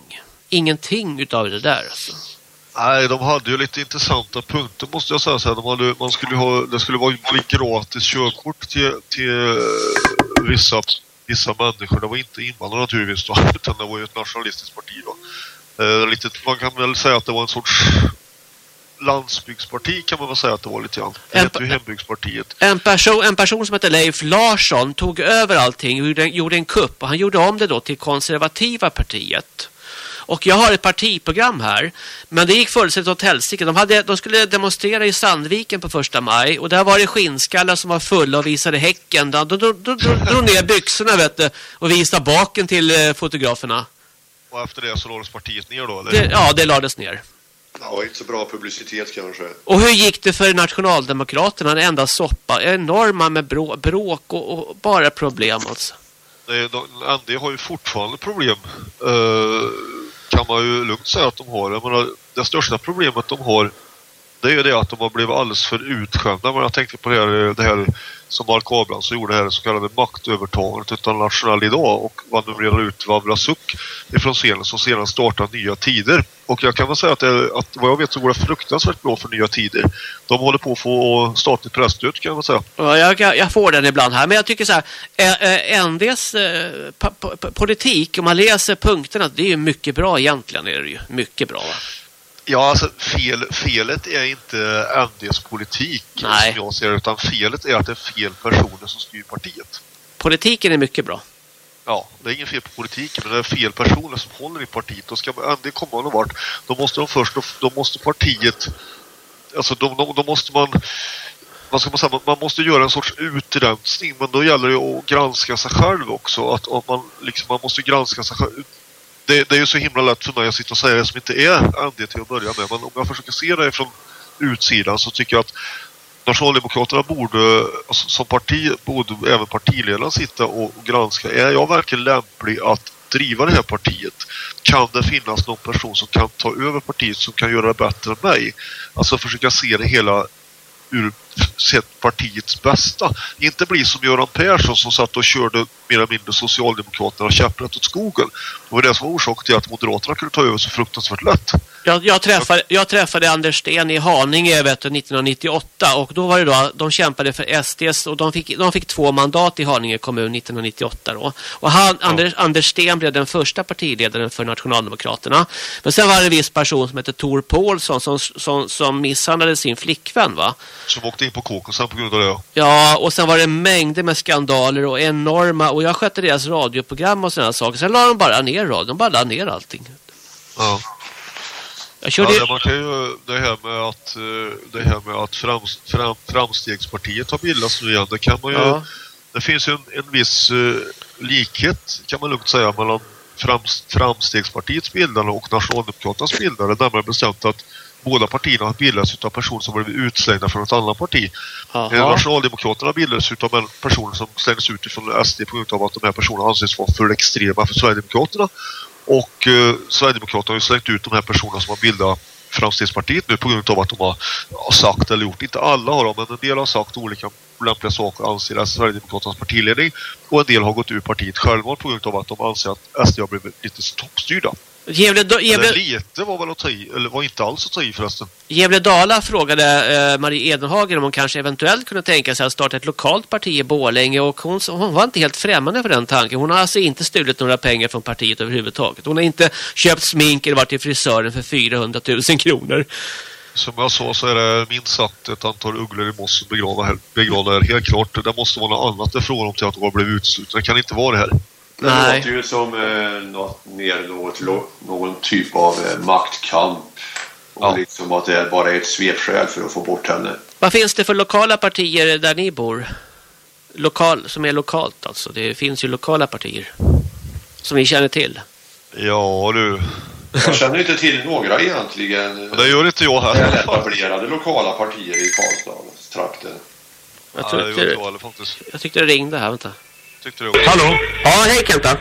Ingenting utav det där alltså. Nej, de hade ju lite intressanta punkter måste jag säga. Så de hade, man skulle ha, det skulle vara gratis körkort till, till eh, vissa, vissa människor. Det var inte invandrare naturligtvis då, utan det var ju ett nationalistiskt parti då. Eh, lite, man kan väl säga att det var en sorts landsbygdsparti kan man väl säga att det var lite grann. Det En- hette ju hembygdspartiet. En person, en person som heter Leif Larsson tog över allting och gjorde, gjorde en kupp och han gjorde om det då till konservativa partiet. Och jag har ett partiprogram här. Men det gick fullständigt åt helsike. De, hade, de skulle demonstrera i Sandviken på första maj. Och där var det skinnskallar som var fulla och visade häcken. De drog ner byxorna vet du, och visade baken till eh, fotograferna. Och efter det så lades partiet ner då, eller? Det, ja, det lades ner. Ja, inte så bra publicitet kanske. Och hur gick det för nationaldemokraterna? En enda soppa. Enorma med brå, bråk och, och bara problem alltså. Det, de, ND har ju fortfarande problem. Eh, kan man ju lugnt säga att de har. Jag menar, det största problemet de har det är ju det att de har blivit alldeles för utskämda. Men jag tänkte på det här, det här som Mark Abrahamsson gjorde här, det så kallade maktövertagandet utan National idag och manövrerar ut Vavrasuk ifrån scenen som sedan startar Nya Tider. Och jag kan väl säga att, det, att vad jag vet så går det fruktansvärt bra för Nya Tider. De håller på att få statligt presstöd kan jag väl säga. Ja, jag, jag får den ibland här. Men jag tycker så här. eh, eh, NDs eh, po po politik, om man läser punkterna, det är ju mycket bra egentligen. Är det ju. Mycket bra. Va? Ja, alltså fel, felet är inte NDs politik Nej. som jag ser utan felet är att det är fel personer som styr partiet. Politiken är mycket bra. Ja, det är ingen fel på politiken, men det är fel personer som håller i partiet. Då ska ND komma någon vart, då måste de först, då måste partiet, alltså då, då, då måste man vad ska man säga, man måste göra en sorts utrensning men då gäller det att granska sig själv också. Att, att man, liksom, man måste granska sig själv. Det, det är ju så himla lätt för mig att sitta och säga det som inte är ND till att börja med. Men om jag försöker se det från utsidan så tycker jag att Nationaldemokraterna borde, alltså, som parti, borde även partiledaren sitta och granska. Är jag verkligen lämplig att driva det här partiet? Kan det finnas någon person som kan ta över partiet som kan göra det bättre än mig? Alltså försöka se det hela ur sett partiets bästa. Inte bli som Göran Persson som satt och körde mer eller mindre Socialdemokraterna käpprätt åt skogen. Det var det som var orsaken till att Moderaterna kunde ta över så fruktansvärt lätt. Jag, jag, träffade, jag träffade Anders Sten i Haninge vet du, 1998 och då var det då, de kämpade för SDs och de fick, de fick två mandat i Haninge kommun 1998 då. Och han, ja. Anders, Anders Sten blev den första partiledaren för Nationaldemokraterna. Men sen var det en viss person som hette Tor Paulsson som, som, som misshandlade sin flickvän va? Som åkte in på kåken sen på grund av det. Ja, och sen var det mängder med skandaler och enorma, och jag skötte deras radioprogram och sådana saker. Sen la de bara ner radion, de bara la ner allting. Ja. Jag körde... Ja, man kan ju, det här med att, eh, det här med att fram, fram, Framstegspartiet har bildats nu igen, det kan man ju... Ja. Det finns ju en, en viss uh, likhet, kan man lugnt säga, mellan fram, Framstegspartiets bildare och Nationaldemokraternas bildare. Närmare bestämt att båda partierna har bildats av personer som blivit utslängda från ett annat parti. Aha. Nationaldemokraterna bildades av personer som slängdes ut från SD på grund av att de här personerna anses vara för extrema för Sverigedemokraterna. Och eh, Sverigedemokraterna har ju slängt ut de här personerna som har bildat Framstegspartiet nu på grund av att de har, har sagt eller gjort, inte alla har de, men en del har sagt olika lämpliga saker anser att Sverigedemokraternas partiledning och en del har gått ur partiet själva på grund av att de anser att SD har blivit lite toppstyrda. Gävle, Gävle... Eller lite var väl att ta i, eller var inte alls att ta i förresten. Gävle Dala frågade eh, Marie Edenhagen om hon kanske eventuellt kunde tänka sig att starta ett lokalt parti i Bålänge och hon, hon var inte helt främmande för den tanken. Hon har alltså inte stulit några pengar från partiet överhuvudtaget. Hon har inte köpt smink eller varit till frisören för 400 000 kronor. Som jag sa så är det minst sagt ett antal ugglor i mossen begravda, begravda här. Helt klart, det måste vara något annat frågar om till att de har blivit utslutna. Det kan inte vara det här. Det Nej. låter ju som eh, något, mer något, någon typ av eh, maktkamp. Och ja. liksom att det är bara ett svepskäl för att få bort henne. Vad finns det för lokala partier där ni bor? Lokal, som är lokalt alltså. Det finns ju lokala partier. Som ni känner till. Ja du. Jag känner inte till några egentligen. Det gör inte jag här. Etablerade lokala partier i Karlstad-trakten. Jag, ja, tyckte, det, jag tyckte det ringde här, vänta tyckte du? Hallå? Ja, hej Kenta.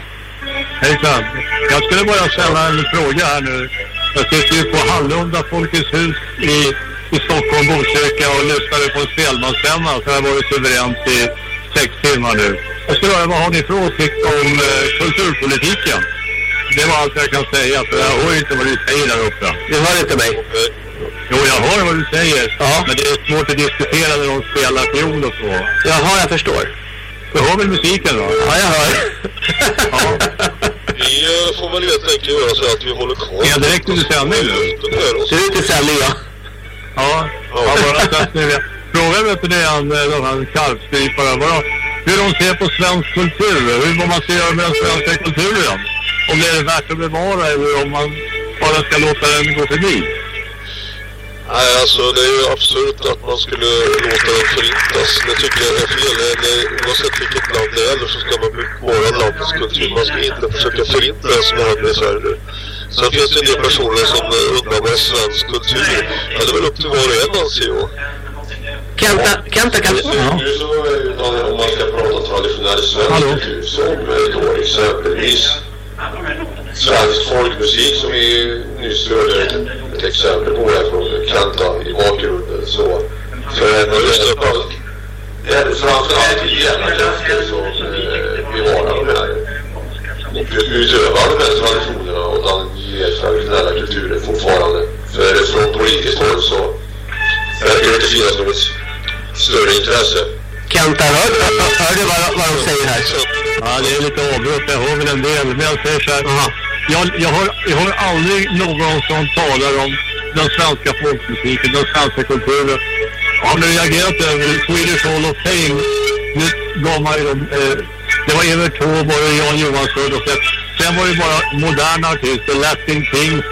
Hejsan. Jag skulle bara ställa en fråga här nu. Jag sitter ju på Hallunda Folkets hus i, i Stockholm, Botkyrka och lyssnade på en spelmansstämma så jag har varit suveränt i sex timmar nu. Jag skulle höra, vad har ni för åsikt om eh, kulturpolitiken? Det var allt jag kan säga, för jag hör inte vad du säger där uppe. Du hör inte mig? Jo, jag hör vad du säger. Ja. Men det är svårt att diskutera när de spelar fiol och så. Jaha, jag förstår. Du hör väl musiken då? Ja, jag hör. ja. Vi uh, får väl helt enkelt göra så att vi håller kvar. Är direkt under sändning nu? Det är inte sändning, ja. Ja, ja. bara nu. Fråga vet du det, de här kalvstryparna. Hur de ser på svensk kultur. Hur vad man ska göra med den svenska kulturen. Om det är värt att bevara eller om man bara ska låta den gå förbi. Nej, alltså det är ju absurt att man skulle låta den förintas. Det tycker jag är fel. Det, oavsett vilket land det är så ska man bevara landets kultur. Man ska inte försöka förinta det som händer i Sverige nu. Sen finns det en del personer som undrar vad svensk kultur. Ja, det är väl upp till var och en anser jag. Kenta, Kenta kan du... Ja. Om man ska prata traditionell svensk kultur som då exempelvis svensk folkmusik som vi nyss hörde ett exempel på här från Kanta i bakgrunden så, så är det är framförallt ideella krafter som eh, bevarar de här och utövar de här traditionerna och den traditionella kulturen fortfarande. För från politiskt håll så verkar det inte finnas något större intresse. Kenta, hör, hör, hör du vad, vad de säger här? Ja, det är lite avbrott. Jag hör väl en del. Men jag säger så här. Jag, jag, har, jag har aldrig någon som talar om den svenska folkmusiken, den svenska kulturen. Har ni reagerat över Swedish Hall of Fame? Nu gav man ju dem, eh, det var Evert Taube och Jan Johansson och sen, sen var det bara moderna artister, Latin Kings,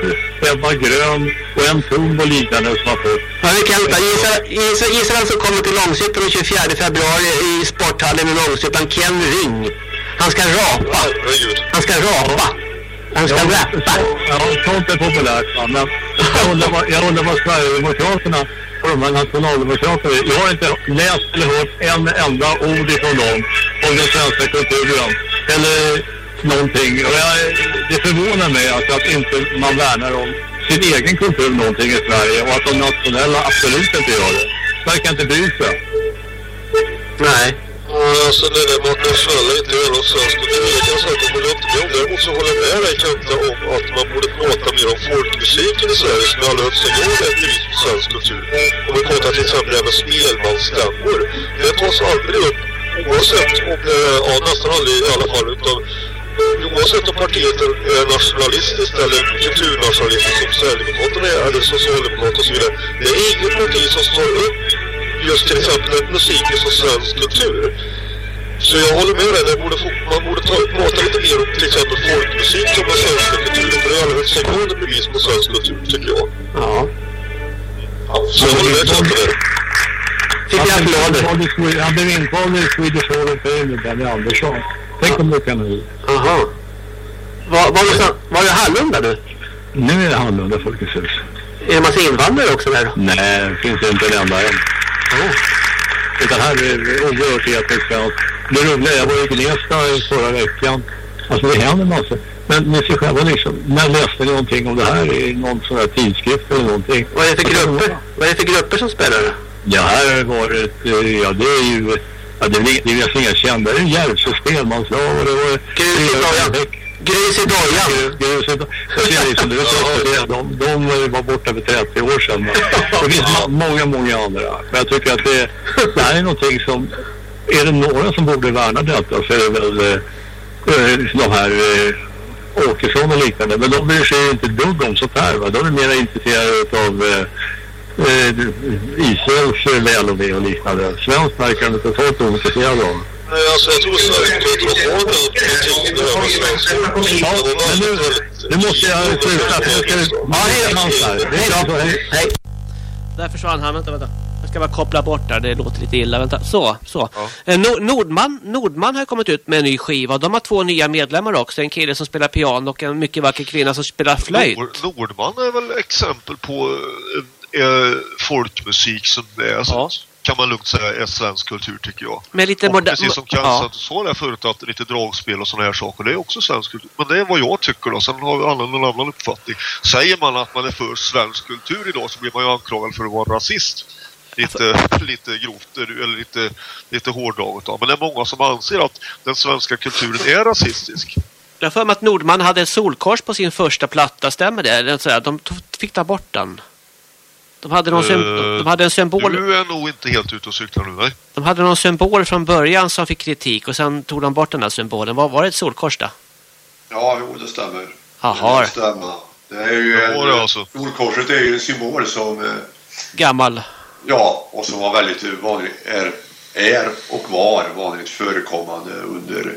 Ebba Grön och en Tum och liknande som har fått. Ja, vi kan gissa, gissa vem som kommer till Långshyttan den 24 februari i sporthallen i Långshyttan. Ken Ring. Han ska rapa. Han ska rapa. Han ska rappa. Ja, sånt är populärt. Va? Men jag undrar vad, jag Sverigedemokraterna och de här nationaldemokraterna Jag har inte läst eller hört en enda ord ifrån dem om den svenska kulturen. Eller någonting. Och jag, det förvånar mig alltså att inte man värnar om sin egen kultur någonting i Sverige och att de nationella absolut inte gör det. Verkar inte bry sig. Nej. Alltså det där med att nationella inte gör något svenskt kultur, det kan jag säga att det håller inte med om. Däremot så håller jag med dig Kenta om att man borde prata mer om folkmusiken i Sverige som i allra högsta grad är ett svensk kultur. Om vi pratar till exempel det här med spelmansstämmor. Det tas aldrig upp oavsett om det är, ja nästan aldrig i alla fall Utan Oavsett om partiet är nationalistiskt eller kulturnationalistiskt som Sverigedemokraterna är eller Socialdemokraterna och så vidare. Det är inget parti som står upp just till exempel musiken som svensk kultur. Så jag håller med dig, borde, få- man borde ta, prata lite mer om till exempel folkmusik som den svenska kulturen. För det är allra högsta grad ett bevis på svensk kultur, tycker jag. Ja. Så jag håller med där. Fick jag applåder? Han blev invald i- Swedish Hall of Fame med Benny Andersson. Tänk om det kan bli. Jaha. Var, var, det, var det Hallunda du? Nu är det Hallunda Folkets hus. Är det en massa invandrare också där då? Nej, det finns inte en enda än. Utan här är det oerhört svenskt. Det roliga, jag var i Gnesta förra veckan. Alltså det händer massor. Men ni ser själva liksom, när läste ni någonting om det här i någon sån här tidskrift eller någonting? Vad är det för grupper? Vad är det för grupper som spelar då? Ja, här har varit, eh, ja det är ju, ja det är, det är inga kända. Det är Järvsö spelmanslag och det var... Dojan. Grus i dojan. Grus i dojan. Vet, de, de var borta för 30 år sedan. Det finns många, många andra. Men jag tycker att det, det här är någonting som, är det några som borde värna detta så är det väl eh, eh, de här eh, Åkesson och liknande. Men de bryr sig inte dugg om sånt här. Va? De är mer intresserade av eh, eh, Israels eh, väl och ve och liknande. Svenskt verkar de totalt ointresserade av. Nej, alltså jag tror Sverigedemokraterna att den har det. Ja, men nu, nu måste jag sluta. för Nu ska vi... Ja, hej då. här. Det är bra. Hej. Där försvann han. Vänta, vänta. Jag ska bara koppla bort där. Det låter lite illa. Vänta. Så, så. Ja. Nordman, Nordman har kommit ut med en ny skiva. De har två nya medlemmar också. En kille som spelar piano och en mycket vacker kvinna som spelar flöjt. Nord, Nordman är väl exempel på eh, folkmusik som är, Ja kan man lugnt säga, är svensk kultur tycker jag. Med lite Och precis som ja. Kansas sa där förut att lite dragspel och sådana här saker, det är också svensk kultur. Men det är vad jag tycker då, sen har alla en annan uppfattning. Säger man att man är för svensk kultur idag så blir man ju anklagad för att vara rasist. Lite, lite grovt, eller lite, lite hårdraget då. Men det är många som anser att den svenska kulturen är rasistisk. Jag har för mig att Nordman hade solkors på sin första platta. Stämmer det? De fick ta bort den. De hade, någon sym- de hade en symbol. Du är nog inte helt ute och cyklar nu, nej. De hade någon symbol från början som fick kritik och sen tog de bort den här symbolen. Var, var det ett solkors då? Ja, jo, det stämmer. Jaha. Det stämmer. Det är ju en, det är alltså. Solkorset är ju en symbol som, eh, Gammal. ja, och som var väldigt vanlig, är, är och var vanligt förekommande under,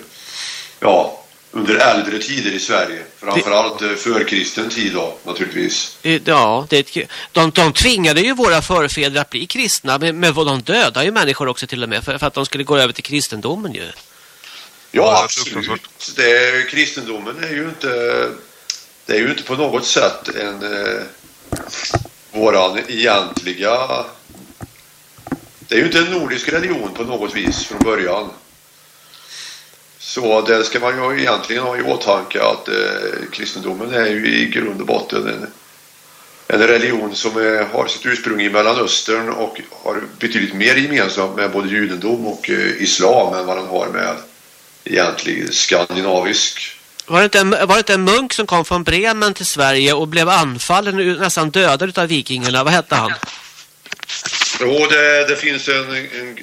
ja, under äldre tider i Sverige. Framförallt eh, förkristen tid då, naturligtvis. Det- Ja, det de, de tvingade ju våra förfäder att bli kristna. Men, men de dödade ju människor också till och med. För, för att de skulle gå över till kristendomen ju. Ja, absolut. Det, kristendomen är ju inte, det är ju inte på något sätt en eh, våran egentliga det är ju inte en nordisk religion på något vis från början. Så det ska man ju egentligen ha i åtanke att eh, kristendomen är ju i grund och botten en, en religion som eh, har sitt ursprung i Mellanöstern och har betydligt mer gemensamt med både judendom och eh, islam än vad den har med egentlig skandinavisk. Var det, inte en, var det inte en munk som kom från Bremen till Sverige och blev anfallen och nästan dödad av vikingarna? Vad hette han? Jo, det, det finns en, en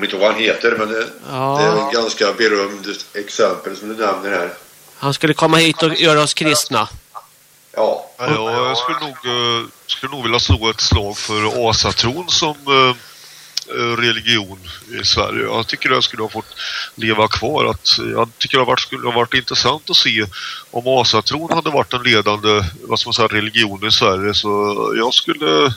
kommer inte ihåg vad han heter men det, Ja. det är en ganska berömd exempel som du nämner här. Han skulle komma hit och göra oss kristna. ja. Ja, jag skulle nog, eh, skulle nog vilja slå ett slag för asatron som eh, eh, religion i Sverige. Jag tycker det skulle ha fått leva kvar. Att, jag tycker det har varit, skulle ha varit intressant att se om asatron hade varit en ledande vad ska man säga, religion i Sverige. Så jag skulle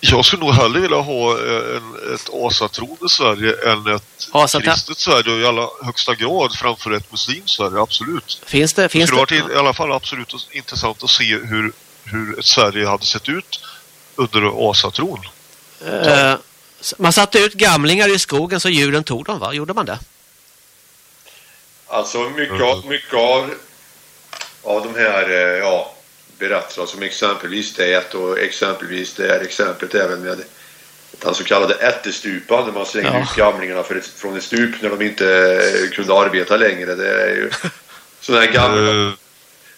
jag skulle nog hellre vilja ha en, ett asatron i Sverige än ett Asata- kristet Sverige i allra högsta grad framför ett muslimskt Sverige, absolut. Finns det... Det Finns skulle det varit i, alla fall absolut intressant att se hur, hur ett Sverige hade sett ut under asatron. eh, man satte ut gamlingar i skogen så djuren tog dem, va? Gjorde man det? Alltså mycket, av, mycket av, av de här eh, ja, berättelserna som exempelvis det och exempelvis det här exemplet även med den så kallade ättestupan när man slänger Ja. ut gamlingarna för ett, från ett stup när de inte eh, kunde arbeta längre. Det är ju sådana här gamla... Eh,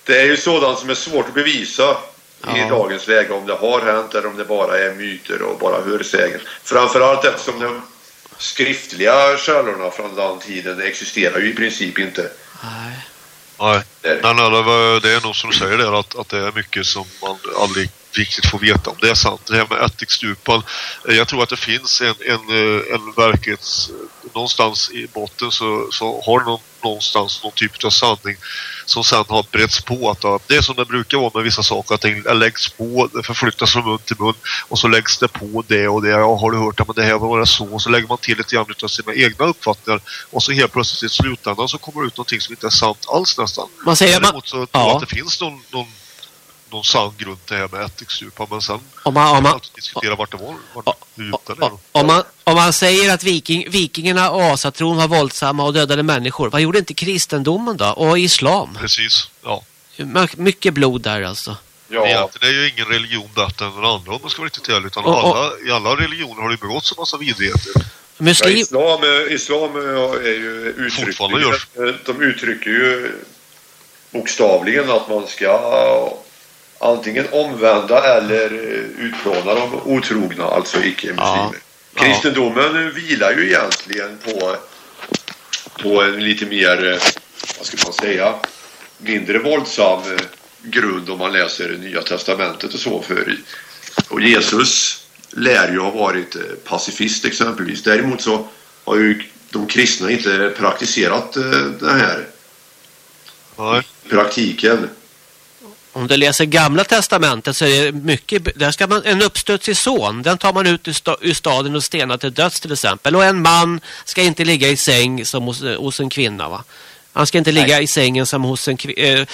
Det är ju sådant som är svårt att bevisa i Ja. dagens läge om det har hänt eller om det bara är myter och bara hörsägen. Framförallt eftersom de skriftliga källorna från den tiden existerar ju i princip inte. Nej. Nej, det är det. var, det är nog som du säger där att, att det är mycket som man aldrig riktigt får veta om det är sant. Det här med ättikstupan, eh, jag tror att det finns en, en, eh, en verklighets... Eh, någonstans i botten så, så har någon, någonstans någon typ av sanning som sen har bretts på. Att det är som det brukar vara med vissa saker, att det läggs på, det förflyttas från mun till mun och så läggs det på det och det. Ja, har du hört det? Men det här var det så. Och så lägger man till lite grann av sina egna uppfattningar och så helt plötsligt i slutändan så kommer det ut någonting som inte är sant alls nästan. Man säger man, Däremot så tror jag ja. att det finns någon, någon, någon sann grund till det här med ättikstupa men sen om man, om kan man man, diskutera vart det var, vart, hur djupt det är. om man, om man säger att viking, vikingarna och asatron var våldsamma och dödade människor, vad gjorde inte kristendomen då? Och islam? Precis, ja. My- Mycket blod där alltså. Ja, Egentligen är ju ingen religion bättre än den andra om man ska vara riktigt ärlig utan Och- och- alla, i alla religioner har det begåtts en massa vidrigheter. ja, Muslim, islam, eh, islam eh, är ju uttryckligen, de uttrycker ju bokstavligen att man ska antingen omvända eller eh, utplåna de otrogna, alltså icke-muslimer. Ja. Kristendomen vilar ju egentligen på, på en lite mer, eh, vad ska man säga, mindre våldsam eh, grund om man läser Nya Testamentet och så. För, och Jesus lär ju ha varit pacifist exempelvis. Däremot så har ju de kristna inte praktiserat den här. Praktiken. om du läser gamla testamentet så är det mycket, där ska man, en uppstudsig son, den tar man ut ur, sta, ur staden och stenar till döds till exempel. Och en man ska inte ligga i säng som hos, eh, hos en kvinna va? Han ska inte ligga i sängen som hos en, eh,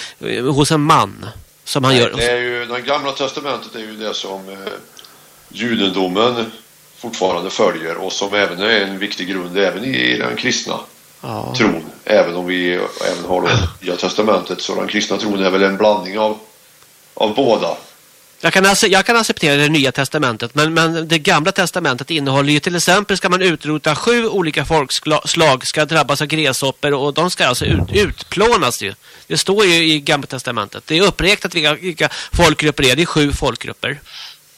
hos en man. Som han gör. Det är ju, det gamla testamentet är ju det som eh, judendomen fortfarande följer och som även är en viktig grund även i den kristna Ja. tron. Även om vi även har då Nya Testamentet så den kristna tron är väl en blandning av, av båda. Jag kan, jag kan acceptera det nya testamentet men, men det gamla testamentet innehåller ju till exempel ska man utrota sju olika folkslag ska drabbas av gräshoppor och de ska alltså ut, utplånas ju. Det står ju i gamla testamentet. Det är uppräknat vilka, vilka folkgrupper det är. Det är sju folkgrupper.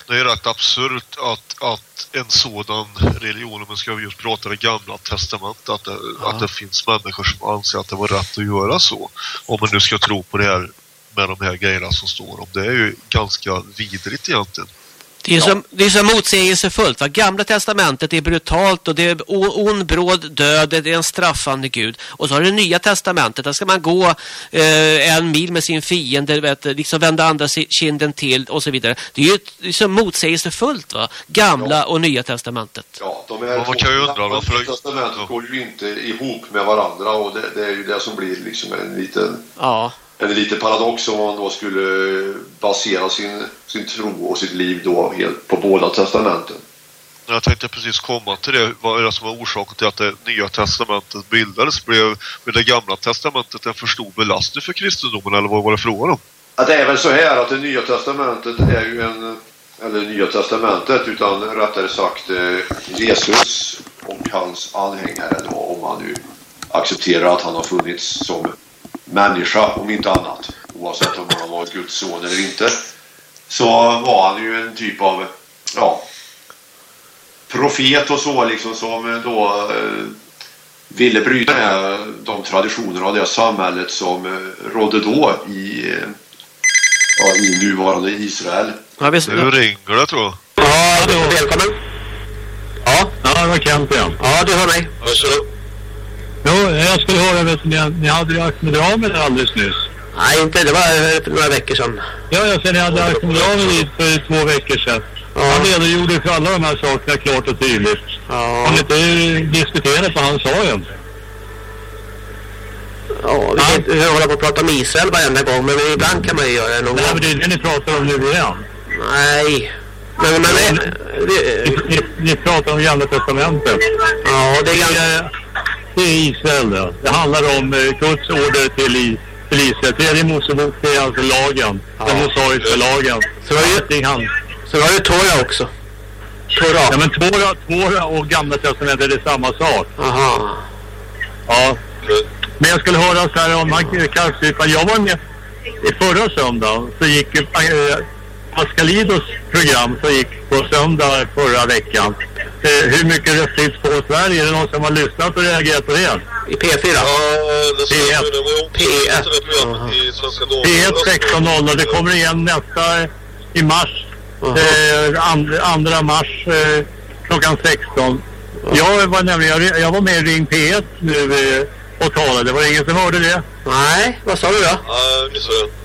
Det är rätt absurt att, att en sådan religion, om man ska just prata det gamla testamentet, att det, att det finns människor som anser att det var rätt att göra så. Om man nu ska tro på det här med de här grejerna som står om. Det är ju ganska vidrigt egentligen. Det är, så, det är så motsägelsefullt. Va? Gamla testamentet är brutalt och det är ond, bråd död, det är en straffande gud. Och så har det nya testamentet, där ska man gå eh, en mil med sin fiende, vet, liksom vända andra kinden till och så vidare. Det är ju det är så motsägelsefullt, va? gamla och nya testamentet. Ja, de Ja, man kan ju undra varför- testamentet går ju inte ihop med varandra och det, det är ju det som blir liksom en liten Ja, en liten paradox om man då skulle basera sin, sin tro och sitt liv då helt på båda testamenten. Jag tänkte precis komma till det. Vad är det som var orsaken till att det nya testamentet bildades? Blev, blev det gamla testamentet en för stor belastning för kristendomen eller vad var det frågan om? Ja, det är väl så här att det nya testamentet är ju en, eller nya testamentet utan rättare sagt eh, Jesus och hans anhängare då om man nu accepterar att han har funnits som människa om inte annat. Oavsett om han var Guds son eller inte. Så var han ju en typ av, ja, profet och så liksom som då eh, ville bryta med de traditionerna och det samhället som eh, rådde då i, eh, ja, i nuvarande Israel. Ja, visst. Nu ringer det tror jag. Ja, du är välkommen. Ja. Ja, det var Kent igen. Ja, du hör mig. Tjena. Jo, jag skulle höra, vet ni, ni hade ju Ahmed alldeles nyss. Nej, inte. Det var eh, för några veckor sedan. Ja, jag ser ni hade Ahmed dit för två veckor sedan. Han redogjorde för alla de här sakerna klart och tydligt. Ja. Har ni inte diskuterat vad han sa egentligen? Ja, vi kan inte hålla på och prata om Israel varenda gång, men ibland kan man ju göra det någon Nej, gång. men det är det ni pratar om nu igen. Nej. Men, men, men Ni, ni, ni pratar om Gamla Testamentet. ja, det är ganska... är Israel det. Det handlar om eh, Guds order till, i, till Israel. Tredje Mosebok är alltså lagen. Den mosaiska lagen. Så var det, han, så var det Torah också. Torah. ja men Tora, Tora och Gamla Testamentet är samma sak. Aha. Ja. Men jag skulle höra så här om han kalvstrypan. Jag var med i förra söndagen så gick äh, Pascalidos program som gick på söndag förra veckan. Eh, hur mycket rösttips på Sverige? Är det någon som har lyssnat och reagerat på det? I P4? Ja, det P1. stämmer. Det var ju också P1. det där programmet i Svenska P1 Dagbladet. 16.00. Det kommer igen nästa i mars. Eh, and, andra mars eh, klockan 16. Jag var nämligen, jag, jag var med i Ring P1 nu eh, och talade. Det var ingen som hörde det. Nej, vad sa du då? Det.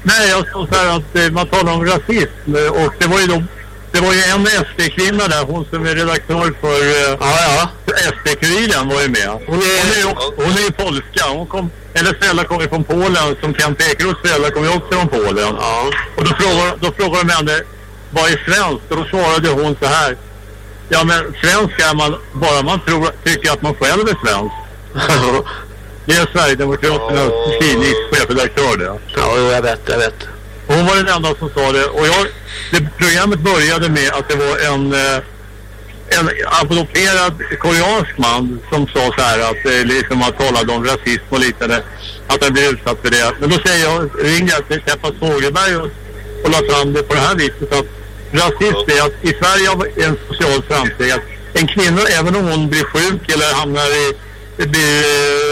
Nej, jag sa så här att eh, man talar om rasism eh, och det var ju då det var ju en SD-kvinna där, hon som är redaktör för eh, Ja, ja. SD-kuriren var ju med. Hon är, hon är, ju- hon är ju polska. Hon kom, hennes föräldrar kommer från Polen, som Kent Ekeroths föräldrar kommer också från Polen. Ja. Och då frågade, då frågade de henne, vad är svenskt? Och då svarade hon så här. Ja men svensk är man bara man tror, tycker att man själv är svensk. Det är Sverigedemokraternas tidnings chefredaktör det. Ja, jag vet, jag vet. Och Hon var den enda som sa det. Och jag, det, programmet började med att det var en, eh, en adopterad koreansk man som sa så här att eh, liksom man talade om rasism och liknande. Att han blev utsatt för det. Men då säger jag, ringde jag till Stefan Fogelberg och, och la fram det på det här viset att rasism är att i Sverige har vi en social framsteg att en kvinna, även om hon blir sjuk eller hamnar i, blir,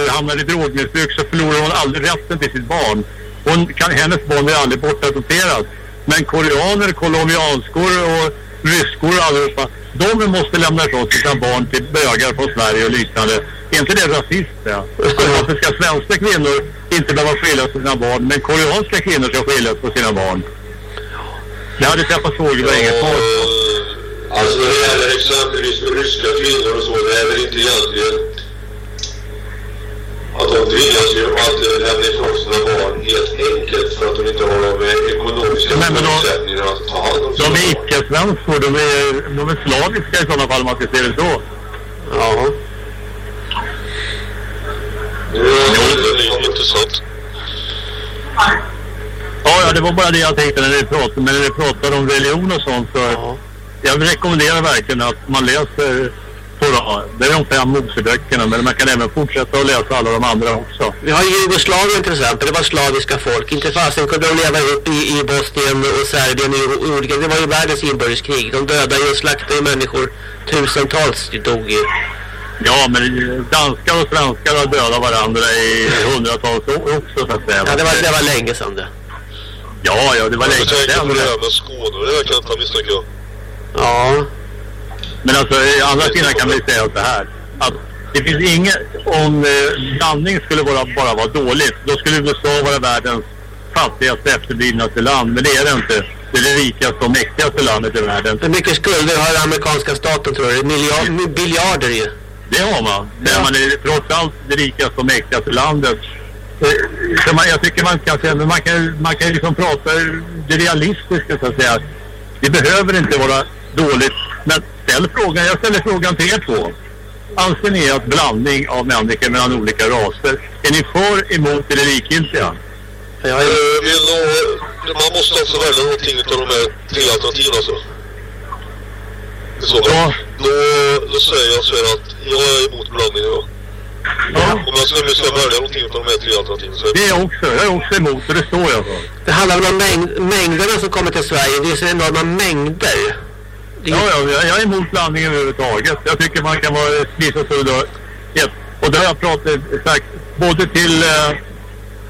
eh, hamnar i drogmissbruk så förlorar hon aldrig rätten till sitt barn. Hon kan, hennes barn är aldrig bortadopterat. Men koreaner, colombianskor och ryskor och allihopa, de måste lämna ifrån sig sina barn till bögar från Sverige och liknande. Är inte det rasist Ja? Varför ska svenska kvinnor inte behöva skiljas från sina barn, men koreanska kvinnor ska skiljas från sina barn? Det hade träffat Stefan Sågerberg inget svar. Alltså när det gäller exempelvis ryska kvinnor och så, det är väl inte egentligen att de tvingas ju att lämna ifrån sina barn helt enkelt för att de inte har de ekonomiska förutsättningarna att ta hand om De sina är icke-svenskor, de är, de är slaviska i sådana fall om man ska se det så. Ja. Det är intressant. Ja, ja, det var bara det jag tänkte när ni pratade, men när ni pratade om religion och sånt så jag rekommenderar verkligen att man läser Torah. Det är de fem Moseböckerna, men man kan även fortsätta att läsa alla de andra också. Vi har Jugoslavien till exempel, det var slaviska folk. Inte fasen kunde de leva upp i, i Bosnien och Serbien och i olika... Det var ju världens inbördeskrig. De dödade och slaktade människor. Tusentals dog ju. Ja, men danskar och svenskar har dödat varandra i hundratals år också så att säga. Ja, det var, det var länge sedan det. Ja, ja, det var Jag länge tänker sedan. på det här med Skåne det jag ta misstänker jag. Ja. Men alltså, i andra sidan kan vi säga så här. Att det finns inget, om eh, blandning skulle vara, bara vara dåligt, då skulle USA vara världens fattigaste efterblivnaste land. Men det är det inte. Det är det rikaste och mäktigaste landet i världen. Hur mycket skulder har den amerikanska staten tror du? Miljard, biljarder ju. Det har man. Men man är trots allt det rikaste och mäktigaste landet. Eh, Så man, jag tycker man kan säga, man kan, man kan liksom prata det realistiska så att säga. Det behöver inte vara dåligt. Men ställ frågan, jag ställer frågan till er två. Anser ni att blandning av människor mellan olika raser, är ni för, emot eller likgiltiga? Jag Eh, vill nog, man måste alltså välja någonting av de här tre alternativen alltså. Så. Ja. Då, då säger jag så här att jag är emot blandningen då. Ja, Om jag ska, ska välja någonting av de här tre alternativen så det är jag också. Jag är också emot och det står jag för. Det handlar väl om mängd, mängderna som kommer till Sverige. Det är så enorma mängder. Ja, ja, jag- är emot blandningen överhuvudtaget. Jag tycker man kan vara visa solidaritet. Och det har jag pratat, sagt både till, eh,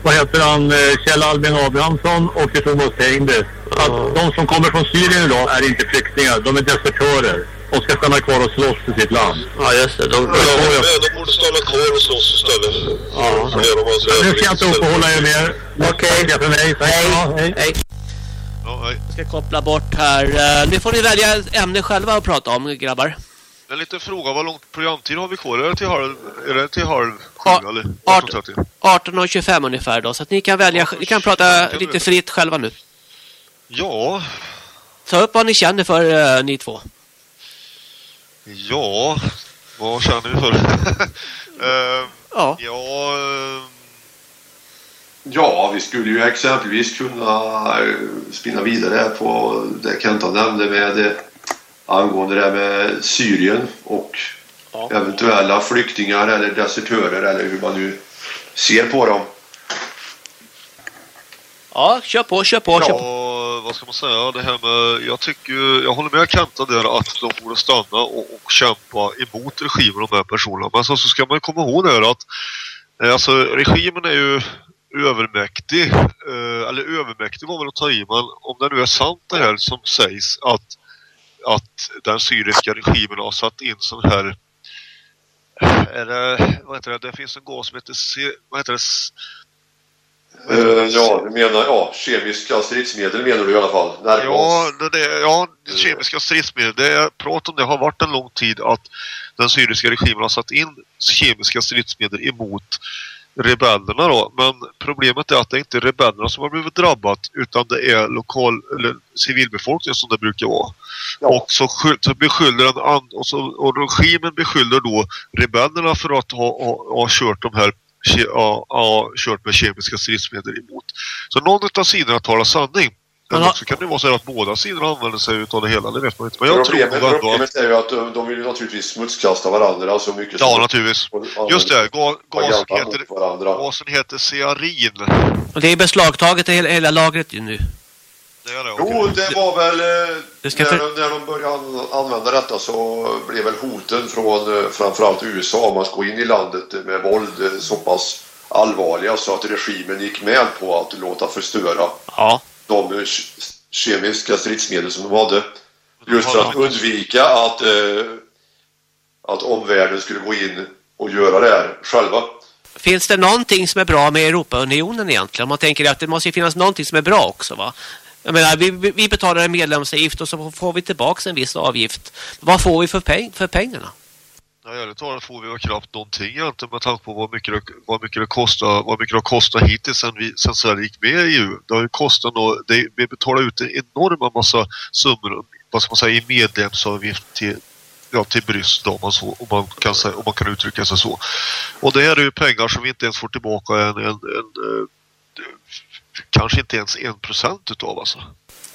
vad heter han, eh, Kjell Albin Abrahamsson och till Thomas Tengby. att de som kommer från Syrien idag är inte flyktingar. De är desertörer. De ska stanna kvar och slåss för sitt land. Ja, just det. De, Ja, men de borde stanna kvar och slåss istället. Ja. De Nu ska jag inte uppehålla er mer. Okej. Tackar för mig. Tack. Hej. Ja, hej. Nej. Jag ska koppla bort här. Eh, Nu får ni välja ett ämne själva att prata om, grabbar. En liten fråga, vad långt programtid har vi kvar? Är det till halv, är det till halv sju Ja, eller? art- 18.30? 18.25 ungefär då. Så att ni kan välja, ni kan prata lite fritt själva nu. Ja, Ta upp vad ni känner för, eh, ni två. ja, vad känner vi för? uh, Ja. ja, eh, Ja, vi skulle ju exempelvis kunna eh, spinna vidare på det Kenta nämnde med eh, angående det här med Syrien och eventuella flyktingar eller desertörer eller hur man nu ser på dem. Ja, kör på, kör på, kör på. ja, vad ska man säga? Det här med, jag tycker jag håller med Kenta där att de borde stanna och, och kämpa emot regimen de här personerna. Men så, så ska man komma ihåg där att eh, alltså regimen är ju övermäktig, eh, eller övermäktig var väl att ta i, men om det nu är sant det här som sägs att, att den syriska regimen har satt in sån här är det, vad heter det, det finns en gas som heter, vad heter det, Eh, ja, du menar ja, kemiska stridsmedel menar du i alla fall? Ja, det, det, ja, kemiska stridsmedel. Det är prat om det har varit en lång tid att den syriska regimen har satt in kemiska stridsmedel emot rebellerna då. Men problemet är att det inte är rebellerna som har blivit drabbat utan det är lokal eller civilbefolkningen som det brukar vara. Och så, så beskyller den and, och, så, och regimen beskyller då rebellerna för att ha, ha, ha kört de här ke, ha, ha kört med kemiska stridsmedel emot. Så någon av sidorna talar sanning. Men också kan det vara så att båda sidorna använder sig av det hela, det vet man inte. Men jag Problemet, tror ändå att... problemet är ju att de, vill ju naturligtvis smutskasta varandra så mycket Ja, som naturligtvis. och- Just det, ga, gasen, heter, gasen heter searin. Och det är beslagtaget i hela, hela lagret ju nu. Det är det, Jo, okej. det var väl... eh, Det ska när, för- när de började an- använda detta så blev väl hoten från eh, framförallt USA om att gå in i landet med våld eh, så pass allvarliga så att regimen gick med på att låta förstöra Ja. De ke- kemiska stridsmedel som de hade. Just för att undvika att, eh, att omvärlden skulle gå in och göra det här själva. Finns det någonting som är bra med Europaunionen egentligen? Man tänker att det måste ju finnas någonting som är bra också va? Jag menar, vi, vi betalar en medlemsavgift och så får vi tillbaka en viss avgift. Vad får vi för, peng, för pengarna? Ja, ärligt talat får vi knappt någonting egentligen med tanke på vad mycket det, vad mycket det kostar, vad mycket det kostar hittills sen, vi, sen Sverige gick med i EU. Det har ju kostat nå, det, vi betalar ut en enorma massa summor, vad ska man säga, i medlemsavgift till, ja, till Bryssel då, om man, så, om, man kan säga, om man kan uttrycka sig så. Och det här är ju pengar som vi inte ens får tillbaka en, en, en en kanske inte ens en procent utav alltså.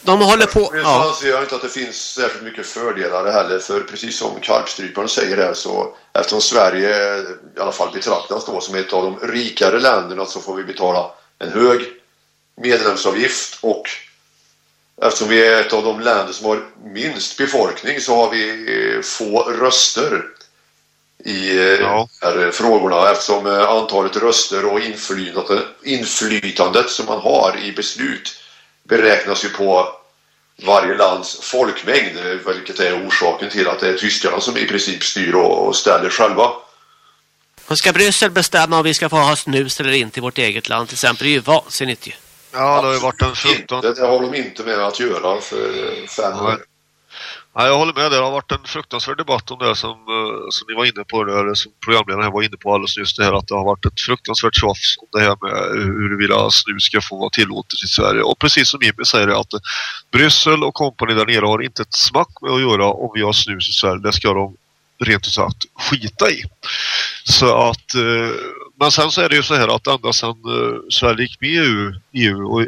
De håller på... Men så Ja. anser jag inte att det finns särskilt mycket fördelar heller för precis som Karpstryparen säger här så eftersom Sverige i alla fall betraktas då som ett av de rikare länderna så får vi betala en hög medlemsavgift och eftersom vi är ett av de länder som har minst befolkning så har vi eh, få röster i eh, Ja. de här frågorna eftersom eh, antalet röster och inflytande, inflytandet som man har i beslut beräknas ju på varje lands folkmängd, vilket är orsaken till att det är tyskarna som i princip styr och ställer själva. Och ska Bryssel bestämma om vi ska få ha snus eller inte i vårt eget land till exempel? Det är ju vansinnigt ju. Ja, det har ju varit en Inte, det har de inte med att göra för fem år. Ja, jag håller med. Det har varit en fruktansvärd debatt om det som, eh, som ni var inne på, eller som programledaren var inne på alldeles nyss. Det här att det har varit ett fruktansvärt tjafs om det här med huruvida snus ska få vara tillåtet i Sverige. Och precis som Jimmy säger att eh, Bryssel och kompani där nere har inte ett smack med att göra om vi har snus i Sverige. Det ska de rent ut sagt skita i. Så att, eh, men sen så är det ju så här att ända sedan Sverige gick med i EU, EU och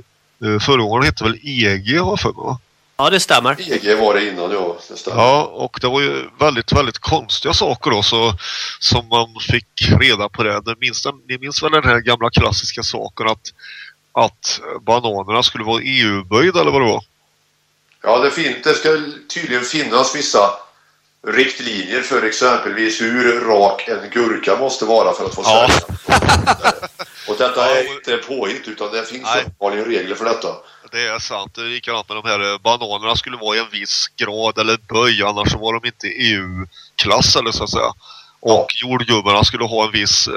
förra året hette väl EG har jag för mig va? Ja, det stämmer. EG var det innan, ja. Det stämmer. Ja, och det var ju väldigt, väldigt konstiga saker då så, som man fick reda på det. Ni minns, ni minns väl den här gamla klassiska saken att, att bananerna skulle vara EU-böjda eller vad det var? Ja, det, fin- det ska tydligen finnas vissa riktlinjer för exempelvis hur rak en gurka måste vara för att få Ja. sälja. Och detta är inte påhitt utan det finns uppenbarligen regler för detta. Det är sant. Det är likadant med de här eh, bananerna skulle vara i en viss grad eller böj annars var de inte EU-klass eller så att säga. Och jordgubbarna skulle ha en viss... Eh,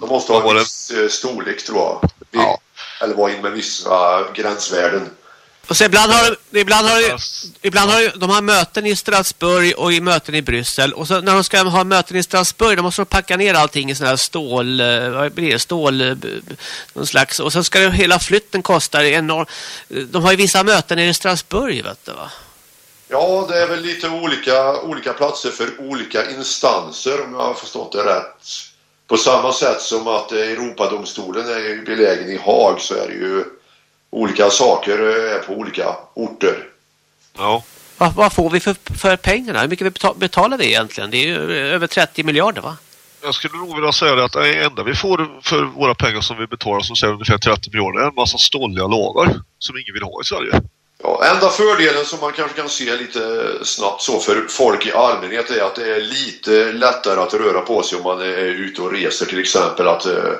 De måste ha en det? viss eh, storlek tror jag. Vi- Eller vara in med vissa gränsvärden. Och så ibland har, de- ibland har, de- ibland har de- de har möten i Strasbourg och i möten i Bryssel. Och så när de ska ha möten i Strasbourg då måste de packa ner allting i sån här stål, eh, vad blir det, stål, eh, någon slags. Och sen ska det, hela flytten kosta enormt. De har ju vissa möten i Strasbourg vet du va? Ja, det är väl lite olika, olika platser för olika instanser om jag har förstått det rätt. På samma sätt som att Europadomstolen är ju belägen i Haag så är det ju olika saker eh, är på olika orter. Ja. Vad, vad får vi för, för pengarna? Hur mycket betalar vi egentligen? Det är ju över 30 miljarder va? Jag skulle nog vilja säga det att det enda vi får för våra pengar som vi betalar som säger ungefär 30 miljoner är en massa stolliga lagar som ingen vill ha i Sverige. Ja, enda fördelen som man kanske kan se lite snabbt så för folk i allmänhet är att det är lite lättare att röra på sig om man är ute och reser till exempel att eh,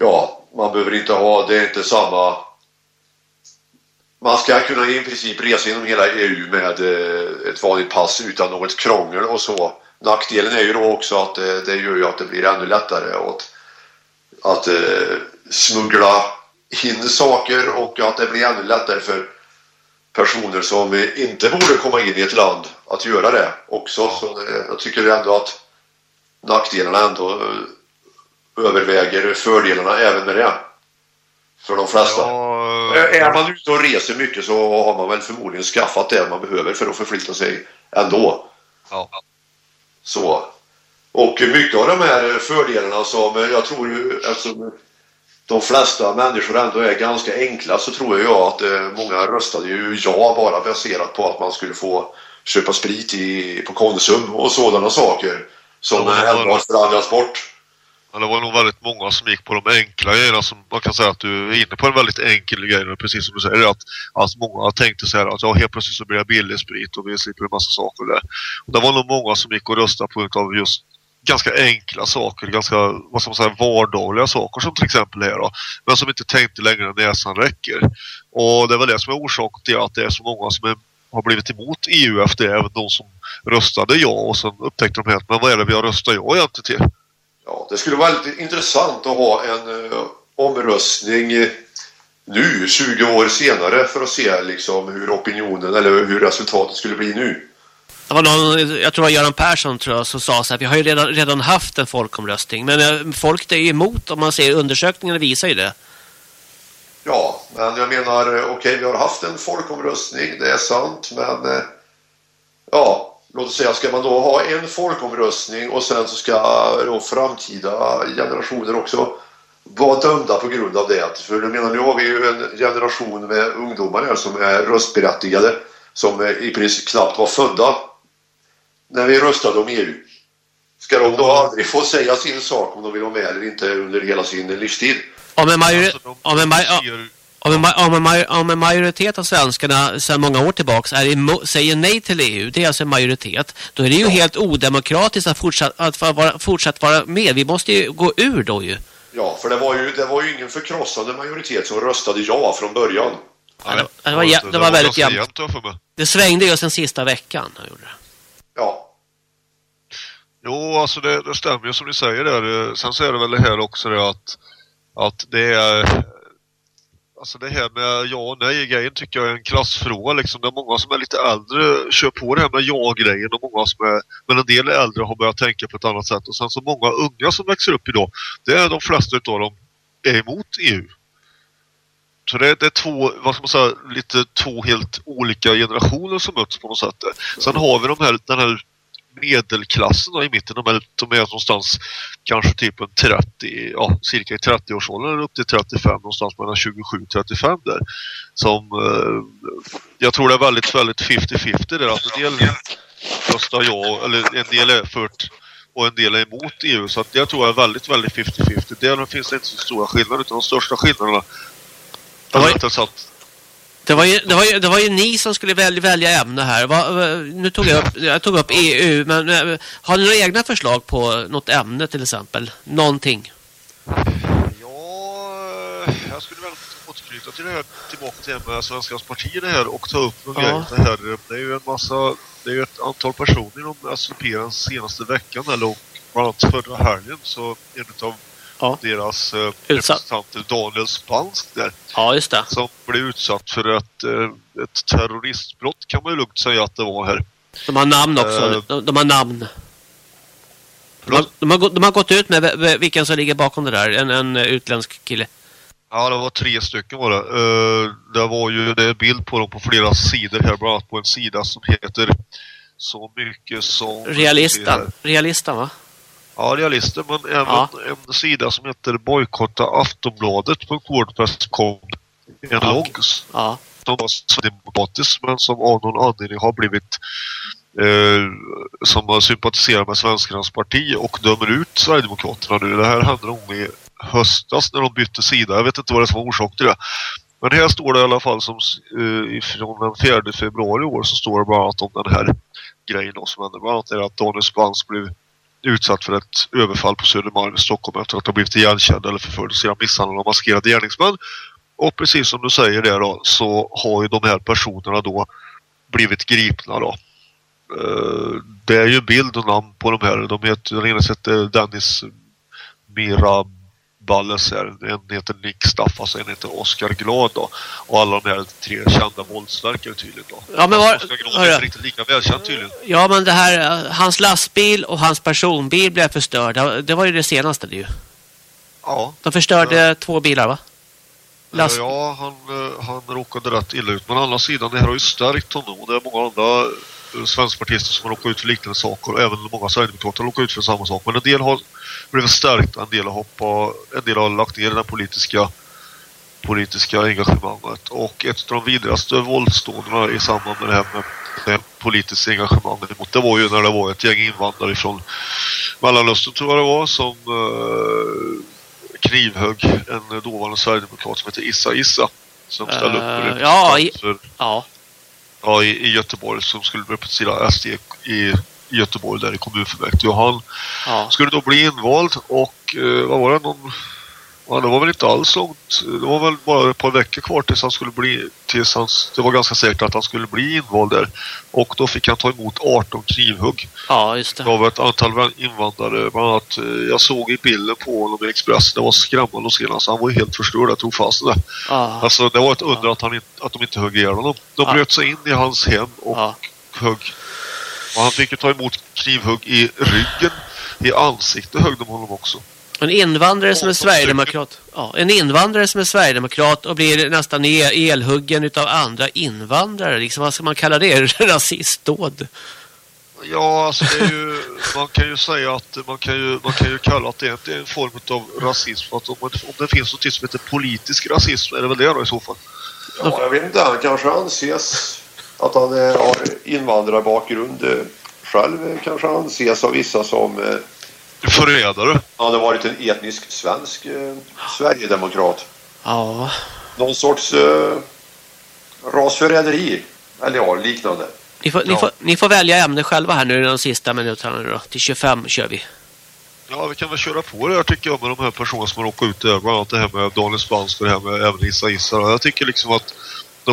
ja, man behöver inte ha, det är inte samma man ska kunna i princip resa inom hela EU med eh, ett vanligt pass utan något krångel och så. Nackdelen är ju då också att eh, det gör ju att det blir ännu lättare att, att eh, smuggla in saker och att det blir ännu lättare för personer som inte borde komma in i ett land att göra det också. Så jag tycker ändå att nackdelarna ändå överväger fördelarna även med det. För de flesta. Ja. Är man ute och reser mycket så har man väl förmodligen skaffat det man behöver för att förflytta sig ändå. Ja. Så. Och mycket av de här fördelarna som jag tror ju eftersom de flesta människor ändå är ganska enkla så tror jag att eh, många röstade ju ja bara baserat på att man skulle få köpa sprit i, på Konsum och sådana saker som ändå har förändrats bort. Men det var nog väldigt många som gick på de enkla grejerna som man kan säga att du är inne på en väldigt enkel grej nu, precis som du säger att, att många tänkte så här att ja, helt plötsligt så blir det billig sprit och vi slipper en massa saker där. Och det var nog många som gick och röstade på av just ganska enkla saker, ganska vad ska man säga, vardagliga saker som till exempel här då, men som inte tänkte längre än näsan räcker. Och det var det som är orsaken till att det är så många som är, har blivit emot EU efter det, även de som röstade ja och sen upptäckte de helt, men vad är det vi har röstat ja egentligen till? Ja, det skulle vara lite intressant att ha en eh, omröstning eh, nu, 20 år senare, för att se liksom, hur opinionen eller hur resultatet skulle bli nu. Det var någon, jag tror det var Göran Persson tror jag, som sa så här, vi har ju redan, redan haft en folkomröstning. Men eh, folk är ju emot, om man ser undersökningarna visar ju det. Ja, men jag menar, okej, vi har haft en folkomröstning, det är sant, men ja, låt oss säga, ska man då ha en folkomröstning och sen så ska då framtida generationer också vara dömda på grund av det? För jag menar, nu har vi ju en generation med ungdomar här som är röstberättigade som i princip knappt var födda när vi röstade om EU. Ska de då aldrig få säga sin sak om de vill vara med eller inte under hela sin livstid? Om en, majori om en, maj om en, om en, om en majoritet av svenskarna sedan många år tillbaks är emo- säger nej till EU, det är alltså en majoritet, då är det ju helt odemokratiskt att fortsatt, att vara, fortsatt vara med. Vi måste ju gå ur då ju. Ja, för det var ju, det var ju ingen förkrossande majoritet som röstade ja från början. Nej, det var jä- det var väldigt jämnt. Det svängde just den sista veckan. gjorde det. Ja. Jo, alltså det, det stämmer ju som ni säger där. Eh, Sen så är det väl det här också det att, att det är... Alltså det här med ja och nej grejen tycker jag är en klassfråga liksom. Det är många som är lite äldre kör på det här med ja-grejen och många som är, men en del äldre har börjat tänka på ett annat sätt. Och sen så många unga som växer upp idag, det är de flesta av dem är emot EU. Så det, det är två, vad ska man säga, lite två helt olika generationer som möts på något sätt. Sen har vi de här, den här medelklassen då, i mitten, de är, de är någonstans kanske typ en 30, ja cirka i 30-årsåldern upp till 35, någonstans mellan 27-35 där. Som, eh, jag tror det är väldigt, väldigt 50-50 där, att en del röstar ja, eller en del är för och en del är emot EU. Så att jag tror det är väldigt, väldigt 50-50. Där finns det inte så stora skillnader, utan de största skillnaderna eller rättare sagt, Det var, ju, det, var ju, det var ju ni som skulle välja, välja ämne här. Va, nu tog jag upp, jag tog upp EU, men eh, har ni några egna förslag på något ämne till exempel? Någonting? jag jag skulle väl återknyta till det här, tillbaka till det med Svenskarnas parti det här och ta upp någon Ja. grej. Det, här, det är ju en massa, det är ju ett antal personer inom SVP den senaste veckan eller och bland annat förra helgen så en av Ja. deras eh, Utsatt. representanter Daniel Spansk där Ja, just det. som blev utsatt för ett, eh, ett terroristbrott kan man ju lugnt säga att det var här. De har namn också. Eh. De, de har namn. De har, de, har, gått- de har gått ut med vilken som ligger bakom det där. En, en utländsk kille. Ja, det var tre stycken var det. Eh, det var ju det är bild på dem på flera sidor här, bland annat på en sida som heter så mycket som... Realistan. Realistan va? Ja, realister, men även Ja. en sida som heter bojkotta aftonbladet.wordpress.com. En Ja. logg Ja. som var sverigedemokratisk men som av någon anledning har blivit eh, som har sympatiserat med Svenskarnas parti och dömer ut Sverigedemokraterna nu. Det här hände nog i höstas när de bytte sida. Jag vet inte vad det som var orsak till det. Men här står det i alla fall som eh, ifrån den 4 februari i år så står det bland annat om den här grejen då, som hände. Bland annat är att Daniel Spans blev utsatt för ett överfall på Södermalm i Stockholm efter att ha blivit igenkänd eller förföljd sedan misshandel av maskerade gärningsmän. Och precis som du säger där då så har ju de här personerna då blivit gripna då. Eh, det är ju bild och namn på de här. De heter, den ena heter Dennis Mirab här. En heter Nick Staffas och en heter Oskar Glad då. Och alla de här tre kända våldsverkare tydligen då. Ja, men var- Oskar Glad är inte riktigt lika välkänd tydligen. Ja, men det här, eh, hans lastbil och hans personbil blev förstörda. Det var ju det senaste det ju. Ja. De förstörde två bilar va? Last- Ja, han, eh, han råkade rätt illa ut. Men å andra sidan, det här har ju stärkt honom. Och det är många andra eh, svenskpartister som har råkat ut för liknande saker. Och även många sverigedemokrater har råkat ut för samma sak. Men en del har blivit stärkta, en del har hoppat, en del har lagt ner den politiska politiska engagemanget. Och ett av de vidrigaste våldsdåden i samband med det här med det politiska engagemanget emot, det var ju när det var ett gäng invandrare från Mellanöstern tror jag det var som eh, knivhögg en dåvarande sverigedemokrat som heter Issa Issa som ställde upp Eh, en ja, i- för, Ja. ja, i, i Göteborg som skulle representera SD i, i Göteborg där i kommunfullmäktige och han Ja. skulle då bli invald och eh, vad var det någon Ja, det var väl inte alls långt. Det var väl bara ett par veckor kvar tills han skulle bli tills han, det var ganska säkert att han skulle bli invald där. Och då fick han ta emot 18 knivhugg Ja, just det. av ett antal invandrare. Bland annat, eh, jag såg i bilden på honom i Expressen. Det var skrämmande att se. Alltså, han var ju helt förstörd. Jag tog fast det. Ja. Alltså, det var ett under att, han att de inte högg ihjäl honom. De Ja. bröt sig in i hans hem och Ja. högg. Och han fick ju ta emot knivhugg i ryggen. I ansiktet högg de honom också. En invandrare som är sverigedemokrat. Ja, en invandrare som är sverigedemokrat och blir nästan el- elhuggen utav andra invandrare. Liksom, vad ska man kalla det? Rasistdåd. Ja, alltså det är ju, man kan ju säga att man kan ju, man kan ju kalla att det är det är en form av rasism. För att om, man, om det finns något som heter politisk rasism är det väl det då i så fall. Ja, jag vet inte. Han kanske anses att han eh, har invandrarbakgrund. eh, Själv eh, kanske han anses av vissa som Förrädare. han har varit en etnisk svensk eh, sverigedemokrat. Ja. Någon sorts eh, rasförräderi. Eller ja, liknande. Ni får, ni, Ja. får, ni får välja ämne själva här nu de sista minuterna nu då. Till 25 kör vi. Ja, vi kan väl köra på det här tycker jag med de här personerna som har råkat ut där. Bland annat det här med Daniel Spansk och det här med även Issa Issa. Jag tycker liksom att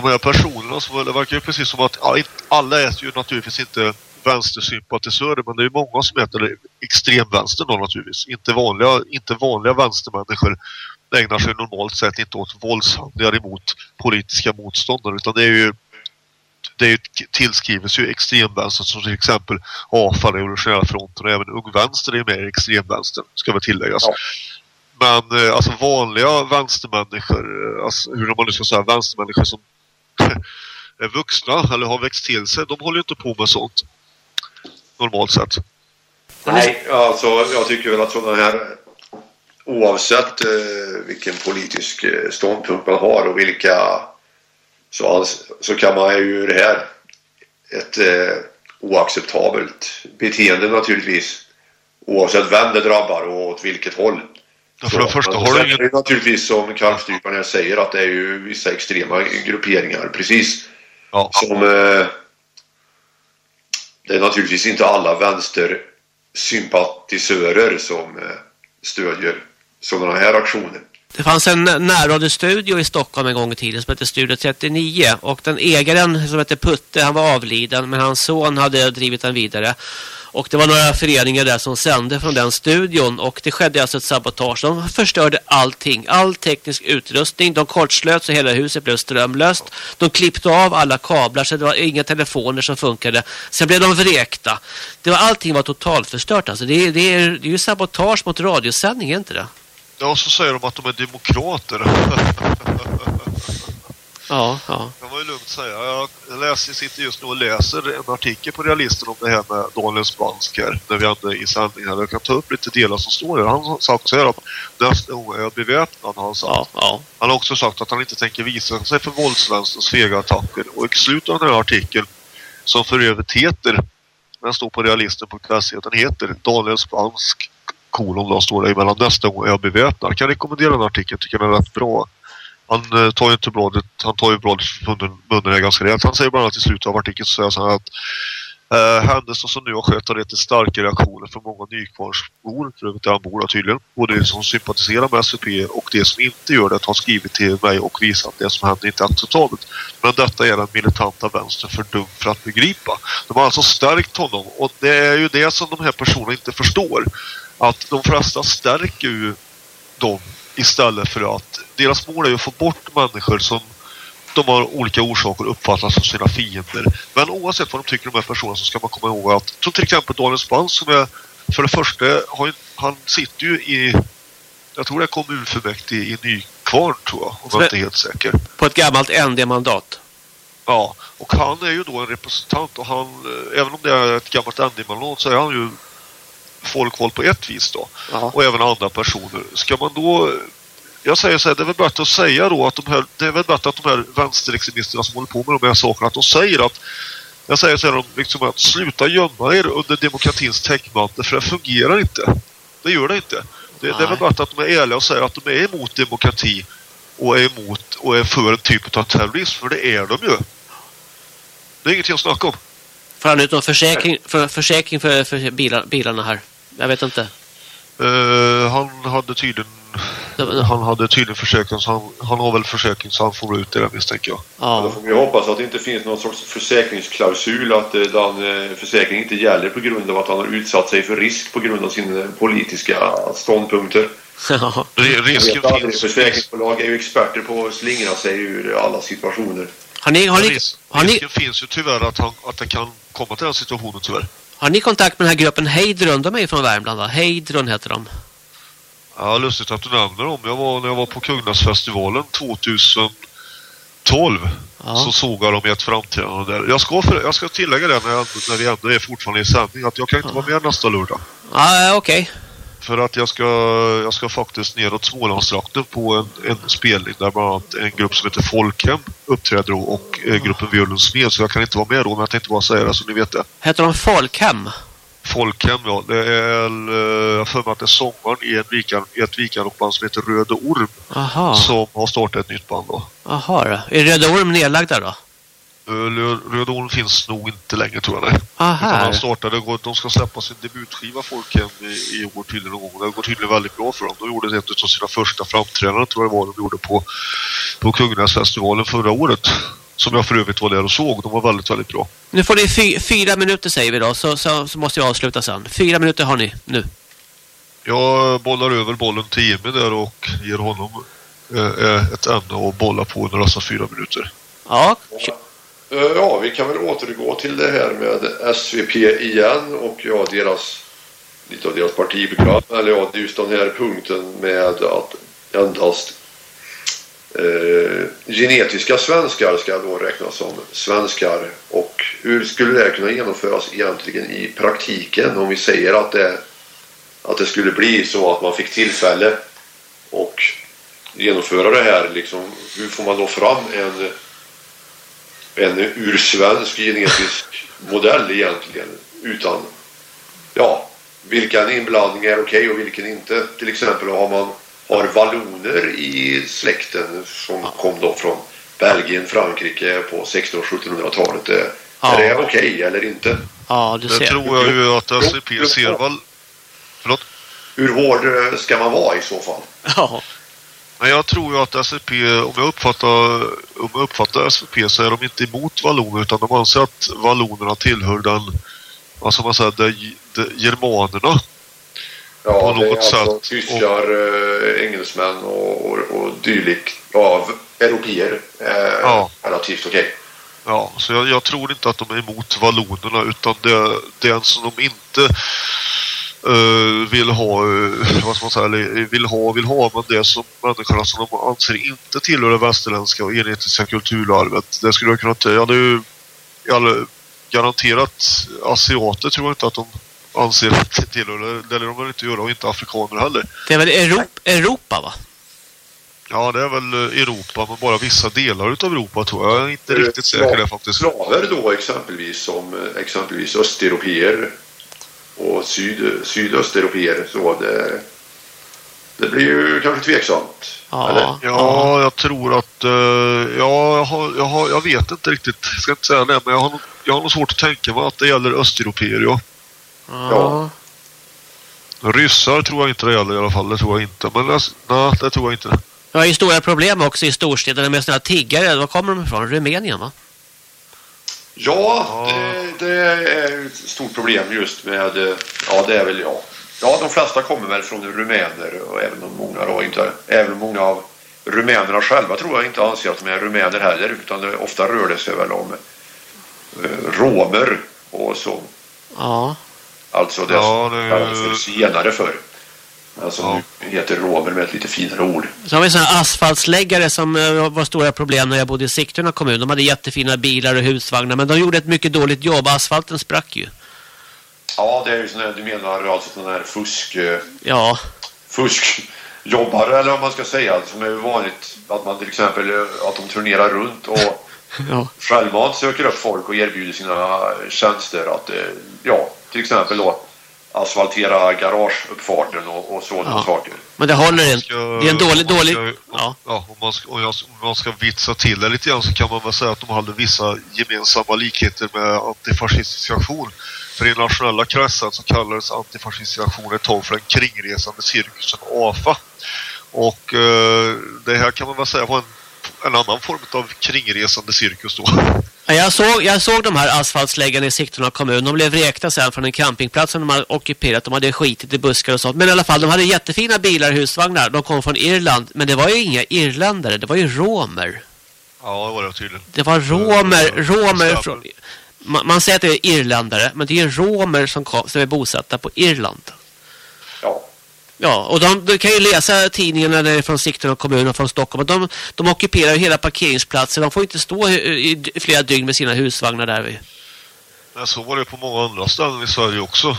de här personerna, som, det verkar ju precis som att ja, alla är ju naturligtvis inte vänstersympatisörer men det är ju många som heter extremvänster då naturligtvis. Inte vanliga, inte vanliga vänstermänniskor ägnar sig normalt sett inte åt våldshandlingar emot politiska motståndare utan det är ju det är ju, tillskrivs ju extremvänster som till exempel AFA, Revolutionära fronten och även Ung Vänster är med i extremvänstern, ska väl tilläggas. Ja. Men eh, alltså vanliga vänstermänniskor, eh, alltså, hur man nu ska säga, vänstermänniskor som är vuxna eller har växt till sig, de håller ju inte på med sånt. Normalt sett. Nej, alltså jag tycker väl att sådana här oavsett eh, vilken politisk eh, ståndpunkt man har och vilka så, så kan man ju det här ett eh, oacceptabelt beteende naturligtvis oavsett vem det drabbar och åt vilket håll. Ja, för det första har du ingen... är det naturligtvis som kalvstryparen här säger att det är ju vissa extrema grupperingar precis Ja, som eh, det är naturligtvis inte alla vänstersympatisörer som eh, stödjer sådana här aktioner. Det fanns en närradiostudio i Stockholm en gång i tiden som hette Studio 39 och den ägaren som hette Putte han var avliden men hans son hade drivit den vidare. Och det var några föreningar där som sände från den studion och det skedde alltså ett sabotage. De förstörde allting, all teknisk utrustning. De kortslöt så hela huset blev strömlöst. De klippte av alla kablar så det var inga telefoner som funkade. Sen blev de vräkta. Det var, allting var totalförstört. Alltså det, är, det, är, det är ju sabotage mot radiosändning, är inte det? Ja, så säger de att de är demokrater. Ja, ja. kan man ju lugnt säga. Jag läser, sitter just nu och läser en artikel på Realisten om det här med Daniel Spansk här, när vi är i sändningen. Jag kan ta upp lite delar som står där. Han har sagt så här att nästa gång är jag beväpnad, har han sagt. Ja, ja. Han har också sagt att han inte tänker visa sig för våldsvänsterns fega attacker. Och i slutet av den här artikeln, som för övrigt heter, den står på realisten.se, den heter Daniel Spansk kolon då står det emellan nästa gång är jag beväpnad. Kan rekommendera den artikeln, tycker den är rätt bra. Han eh, tar ju inte bladet, han tar ju bladet från munnen, munnen ganska rejält. Han säger bara att i slutet av artikeln så säger han att eh, händelser som nu har skett har lett till starka reaktioner från många Nykvarnsbor, för övrigt där han bor tydligen. Både de som sympatiserar med SVP och de som inte gör det har skrivit till mig och visat att det som händer inte är acceptabelt. Men detta är den militanta vänstern för dum för att begripa. De har alltså stärkt honom och det är ju det som de här personerna inte förstår. Att de flesta stärker ju dem istället för att deras mål är ju att få bort människor som de har olika orsaker uppfattas som sina fiender. Men oavsett vad de tycker om de här personerna så ska man komma ihåg att som till exempel Daniel Spans som är för det första, har han sitter ju i jag tror det är kommunfullmäktige i Nykvarn tror jag, om jag inte är helt säker. På ett gammalt ND-mandat. Ja, och han är ju då en representant och han, eh, även om det är ett gammalt ND-mandat så är han ju folkvald på ett vis då. Ja. Och även andra personer. Ska man då jag säger så här, det är väl bättre att säga då att de här, det är väl bättre att de här vänsterextremisterna som håller på med de här sakerna, att de säger att jag säger så här, liksom att sluta gömma er under demokratins täckmantel för det fungerar inte. Det gör det inte. Det, det är väl bättre att de är ärliga och säger att de är emot demokrati och är emot och är för en typ av terrorism, för det är de ju. Det är ingenting att snacka om. Får han ut någon försäkring för, försäkring för, för bilar, bilarna här? Jag vet inte. Eh, han hade tydligen han hade tydligen försäkring så han, han har väl försäkring så han får ut det misstänker jag. Ja. Då får vi hoppas att det inte finns någon sorts försäkringsklausul att eh, den eh, försäkringen inte gäller på grund av att han har utsatt sig för risk på grund av sina politiska ståndpunkter. Ja. Risken finns. Försäkringsbolag är ju experter på att slingra sig ur alla situationer. Har ni, har, ni, Ris- har, ni, Risken finns ju tyvärr att, han, att det kan komma till den situationen tyvärr. har ni kontakt med den här gruppen Heidrun? De är ju från Värmland va? Heidrun heter de. Ja, lustigt att du nämner dem. Jag var, när jag var på Kungnäsfestivalen 2012 Ja. så såg jag dem i ett framträdande där. Jag ska, för, jag ska tillägga det när, jag, när vi ändå är fortfarande i sändning att jag kan inte vara med nästa lördag. Ja, okej. För att jag ska, jag ska faktiskt neråt Smålandstrakten på en, en spelning där bland annat en grupp som heter Folkhem uppträder då, och eh, gruppen Violens Smed. Så jag kan inte vara med då, men jag tänkte bara säga det så ni vet det. Heter de Folkhem? Folkhem, ja. Det är, eh, jag för mig att det är sångaren i, en vikan, i ett vikanrockband som heter Röde Orm Aha. som har startat ett nytt band då. Aha då. Är Röda Orm nedlagda då? Eh, Rö- Röde Orm finns nog inte längre tror jag. Aha. Utan han startade, de ska släppa sin debutskiva Folkhem i, i år tydligen någon gång. Det går tydligen väldigt bra för dem. De gjorde ett av sina första framträdanden tror jag det var de gjorde på, på Kungnäsfestivalen förra året. Som jag för övrigt var där och såg. De var väldigt, väldigt bra. Nu får ni fy, fyra minuter säger vi då, så, så, så måste jag avsluta sen. Fyra minuter har ni nu. Jag bollar över bollen till Jimmy där och ger honom eh, eh, ett ämne att bolla på under dessa fyra minuter. Ja, Eh, ja, vi kan väl återgå till det här med SVP igen och ja, deras lite av deras partiprogram. Eller ja, just den här punkten med att endast eh, genetiska svenskar ska då räknas som svenskar. Och hur skulle det kunna genomföras egentligen i praktiken om vi säger att det, att det skulle bli så att man fick tillfälle och genomföra det här liksom, hur får man då fram en en ursvensk genetisk modell egentligen utan ja, vilken inblandning är okej och vilken inte. Till exempel har man har valloner i släkten som kom då från Belgien, Frankrike på 1600 och 1700-talet. Är Ja. det okej eller inte? ja du Det ser. tror jag ju att SCP ser väl... Förlåt? Hur hård eh, ska man vara i så fall? Ja. Men jag tror ju att SVP, om jag uppfattar, om jag uppfattar SVP så är de inte emot valloner utan de anser att vallonerna tillhör den, vad ska man säga, de, de, germanerna. Ja, på det är något alltså sätt. tyskar, eh, engelsmän och, och, och dylikt. Ja, v- europeer. Eh, Ja. Relativt okej. Ja, så jag, jag tror inte att de är emot vallonerna utan det, det är en som de inte eh, vill ha, eh, vad ska man säga, eller vill ha vill ha, men det som människorna som de anser inte tillhör det västerländska och genetiska kulturarvet. Det skulle jag kunna säga. Det är ju alla- garanterat asiater tror jag inte att de anser att det tillhör det. Det lär de väl inte göra och inte afrikaner heller. Det är väl Europa, Europa va? Ja, det är väl eh, Europa, men bara vissa delar utav Europa tror jag. Jag är inte riktigt Sla- säker där faktiskt. Slaver då exempelvis som eh, exempelvis östeuropeer och syd, sydösteuropeer så det, det blir ju kanske tveksamt. Ja. Ja, jag tror att... eh, ja, jag, har, jag, har, jag vet inte riktigt. Jag ska inte säga det, men jag har, jag har nog svårt att tänka mig att det gäller östeuropeer, ja. Ja. Ryssar tror jag inte det gäller i alla fall. Det tror jag inte. Men det, nej, det tror jag inte. Vi har ju stora problem också i storstäderna med sådana tiggare. Var kommer de ifrån? Rumänien va? Ja, det, det är ett stort problem just med, ja det är väl ja. Ja, de flesta kommer väl från rumäner och även om många då inte, även om många av rumänerna själva tror jag inte anser att de är rumäner heller utan det, ofta rör det sig väl om eh, romer och så. Ja. Alltså det Ja, som det kallades för senare förr. Som nu heter romer med ett lite finare ord. Så har vi sådana asfaltsläggare som eh, var stora problem när jag bodde i Sigtuna kommun. De hade jättefina bilar och husvagnar men de gjorde ett mycket dåligt jobb. Asfalten sprack ju. Ja, det är ju här, du menar alltså sån här fusk... eh, Ja. fuskjobbare eller vad man ska säga som är vanligt att man till exempel eh, att de turnerar runt och Ja. självmant söker upp folk och erbjuder sina tjänster att ja, till exempel då asfaltera garageuppfarten och, och sådana Ja. saker. Men det håller inte. Det är en dålig, om man dålig... ska- Ja. Ja, om man, ska, om, jag, om man ska vitsa till det lite grann så kan man väl säga att de hade vissa gemensamma likheter med antifascistisk aktion. För i nationella kretsar så kallades antifascistisk aktion ett tag för den kringresande cirkusen AFA. Och eh, det här kan man väl säga var en, en annan form av kringresande cirkus då. Ja, Jag såg, jag såg de här asfaltsläggarna i Sigtuna kommun. De blev vräkta sen från en campingplats som de hade ockuperat. De hade skitit i buskar och sånt. Men i alla fall, de hade jättefina bilar och husvagnar. De kom från Irland. Men det var ju inga irländare. Det var ju romer. Ja, det var det tydligen. Det var romer, romer från... Man, man säger att det är irländare, men det är romer som, kom, som är bosatta på Irland. Ja. Och de, du kan ju läsa tidningarna där från Sigtuna kommun och från Stockholm. De, de ockuperar hela parkeringsplatser. De får inte stå i, i flera dygn med sina husvagnar där. Men så var det på många andra ställen i Sverige också.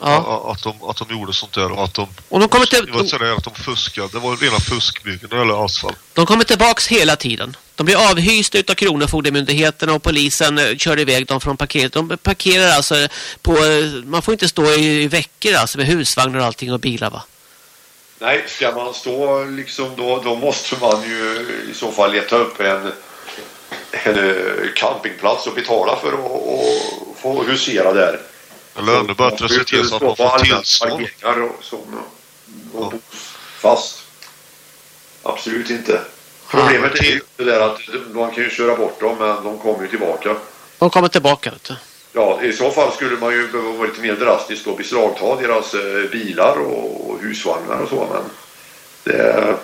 Ja. Att, de, att de gjorde sånt där och att de... Och de kommer till- Jag vill säga att de fuskade. Det var rena fuskbyggen det gäller asfalt. De kommer tillbaks hela tiden. De blir avhysta utav Kronofogdemyndigheten och polisen eh, kör iväg dem från parkeringen. De parkerar alltså på... eh, Man får inte stå i, veckor alltså med husvagnar och allting och bilar va? Nej, ska man stå liksom då, då måste man ju i så fall leta upp en, en eh, campingplats och betala för att och få husera där. Eller ännu bättre se till så att man får tillstånd. Och, så, och bo fast. Absolut inte. Problemet är ju det där att man kan ju köra bort dem men de kommer ju tillbaka. De kommer tillbaka vet du. Ja, i så fall skulle man ju behöva vara lite mer drastisk och beslagta deras eh, bilar och, och husvagnar och så men det,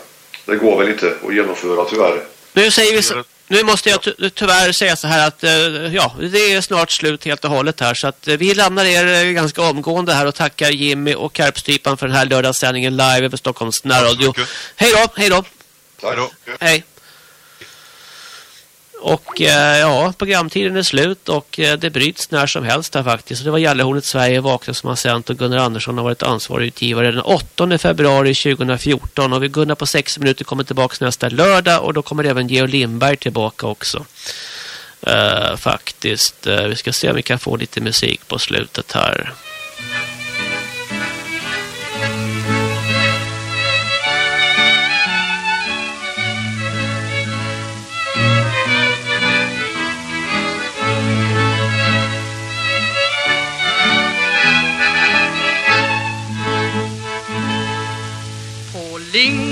det går väl inte att genomföra tyvärr. Nu säger vi så, Nu måste jag ty tyvärr säga så här att eh, ja, det är snart slut helt och hållet här så att eh, vi lämnar er eh, ganska omgående här och tackar Jimmy och Karpstypan för den här lördagssändningen live över Stockholms närradio. Hej då, hej då. Tack. Hej. Och eh, ja, programtiden är slut och eh, det bryts när som helst här faktiskt. Så det var Gällehornet Sverige Vakna som har sänt och Gunnar Andersson har varit ansvarig utgivare den 8 februari 2014. Och vi Gunnar på 6 minuter kommer tillbaka nästa lördag och då kommer även Georg Lindberg tillbaka också. Eh, faktiskt. Eh, vi ska se om vi kan få lite musik på slutet här. 林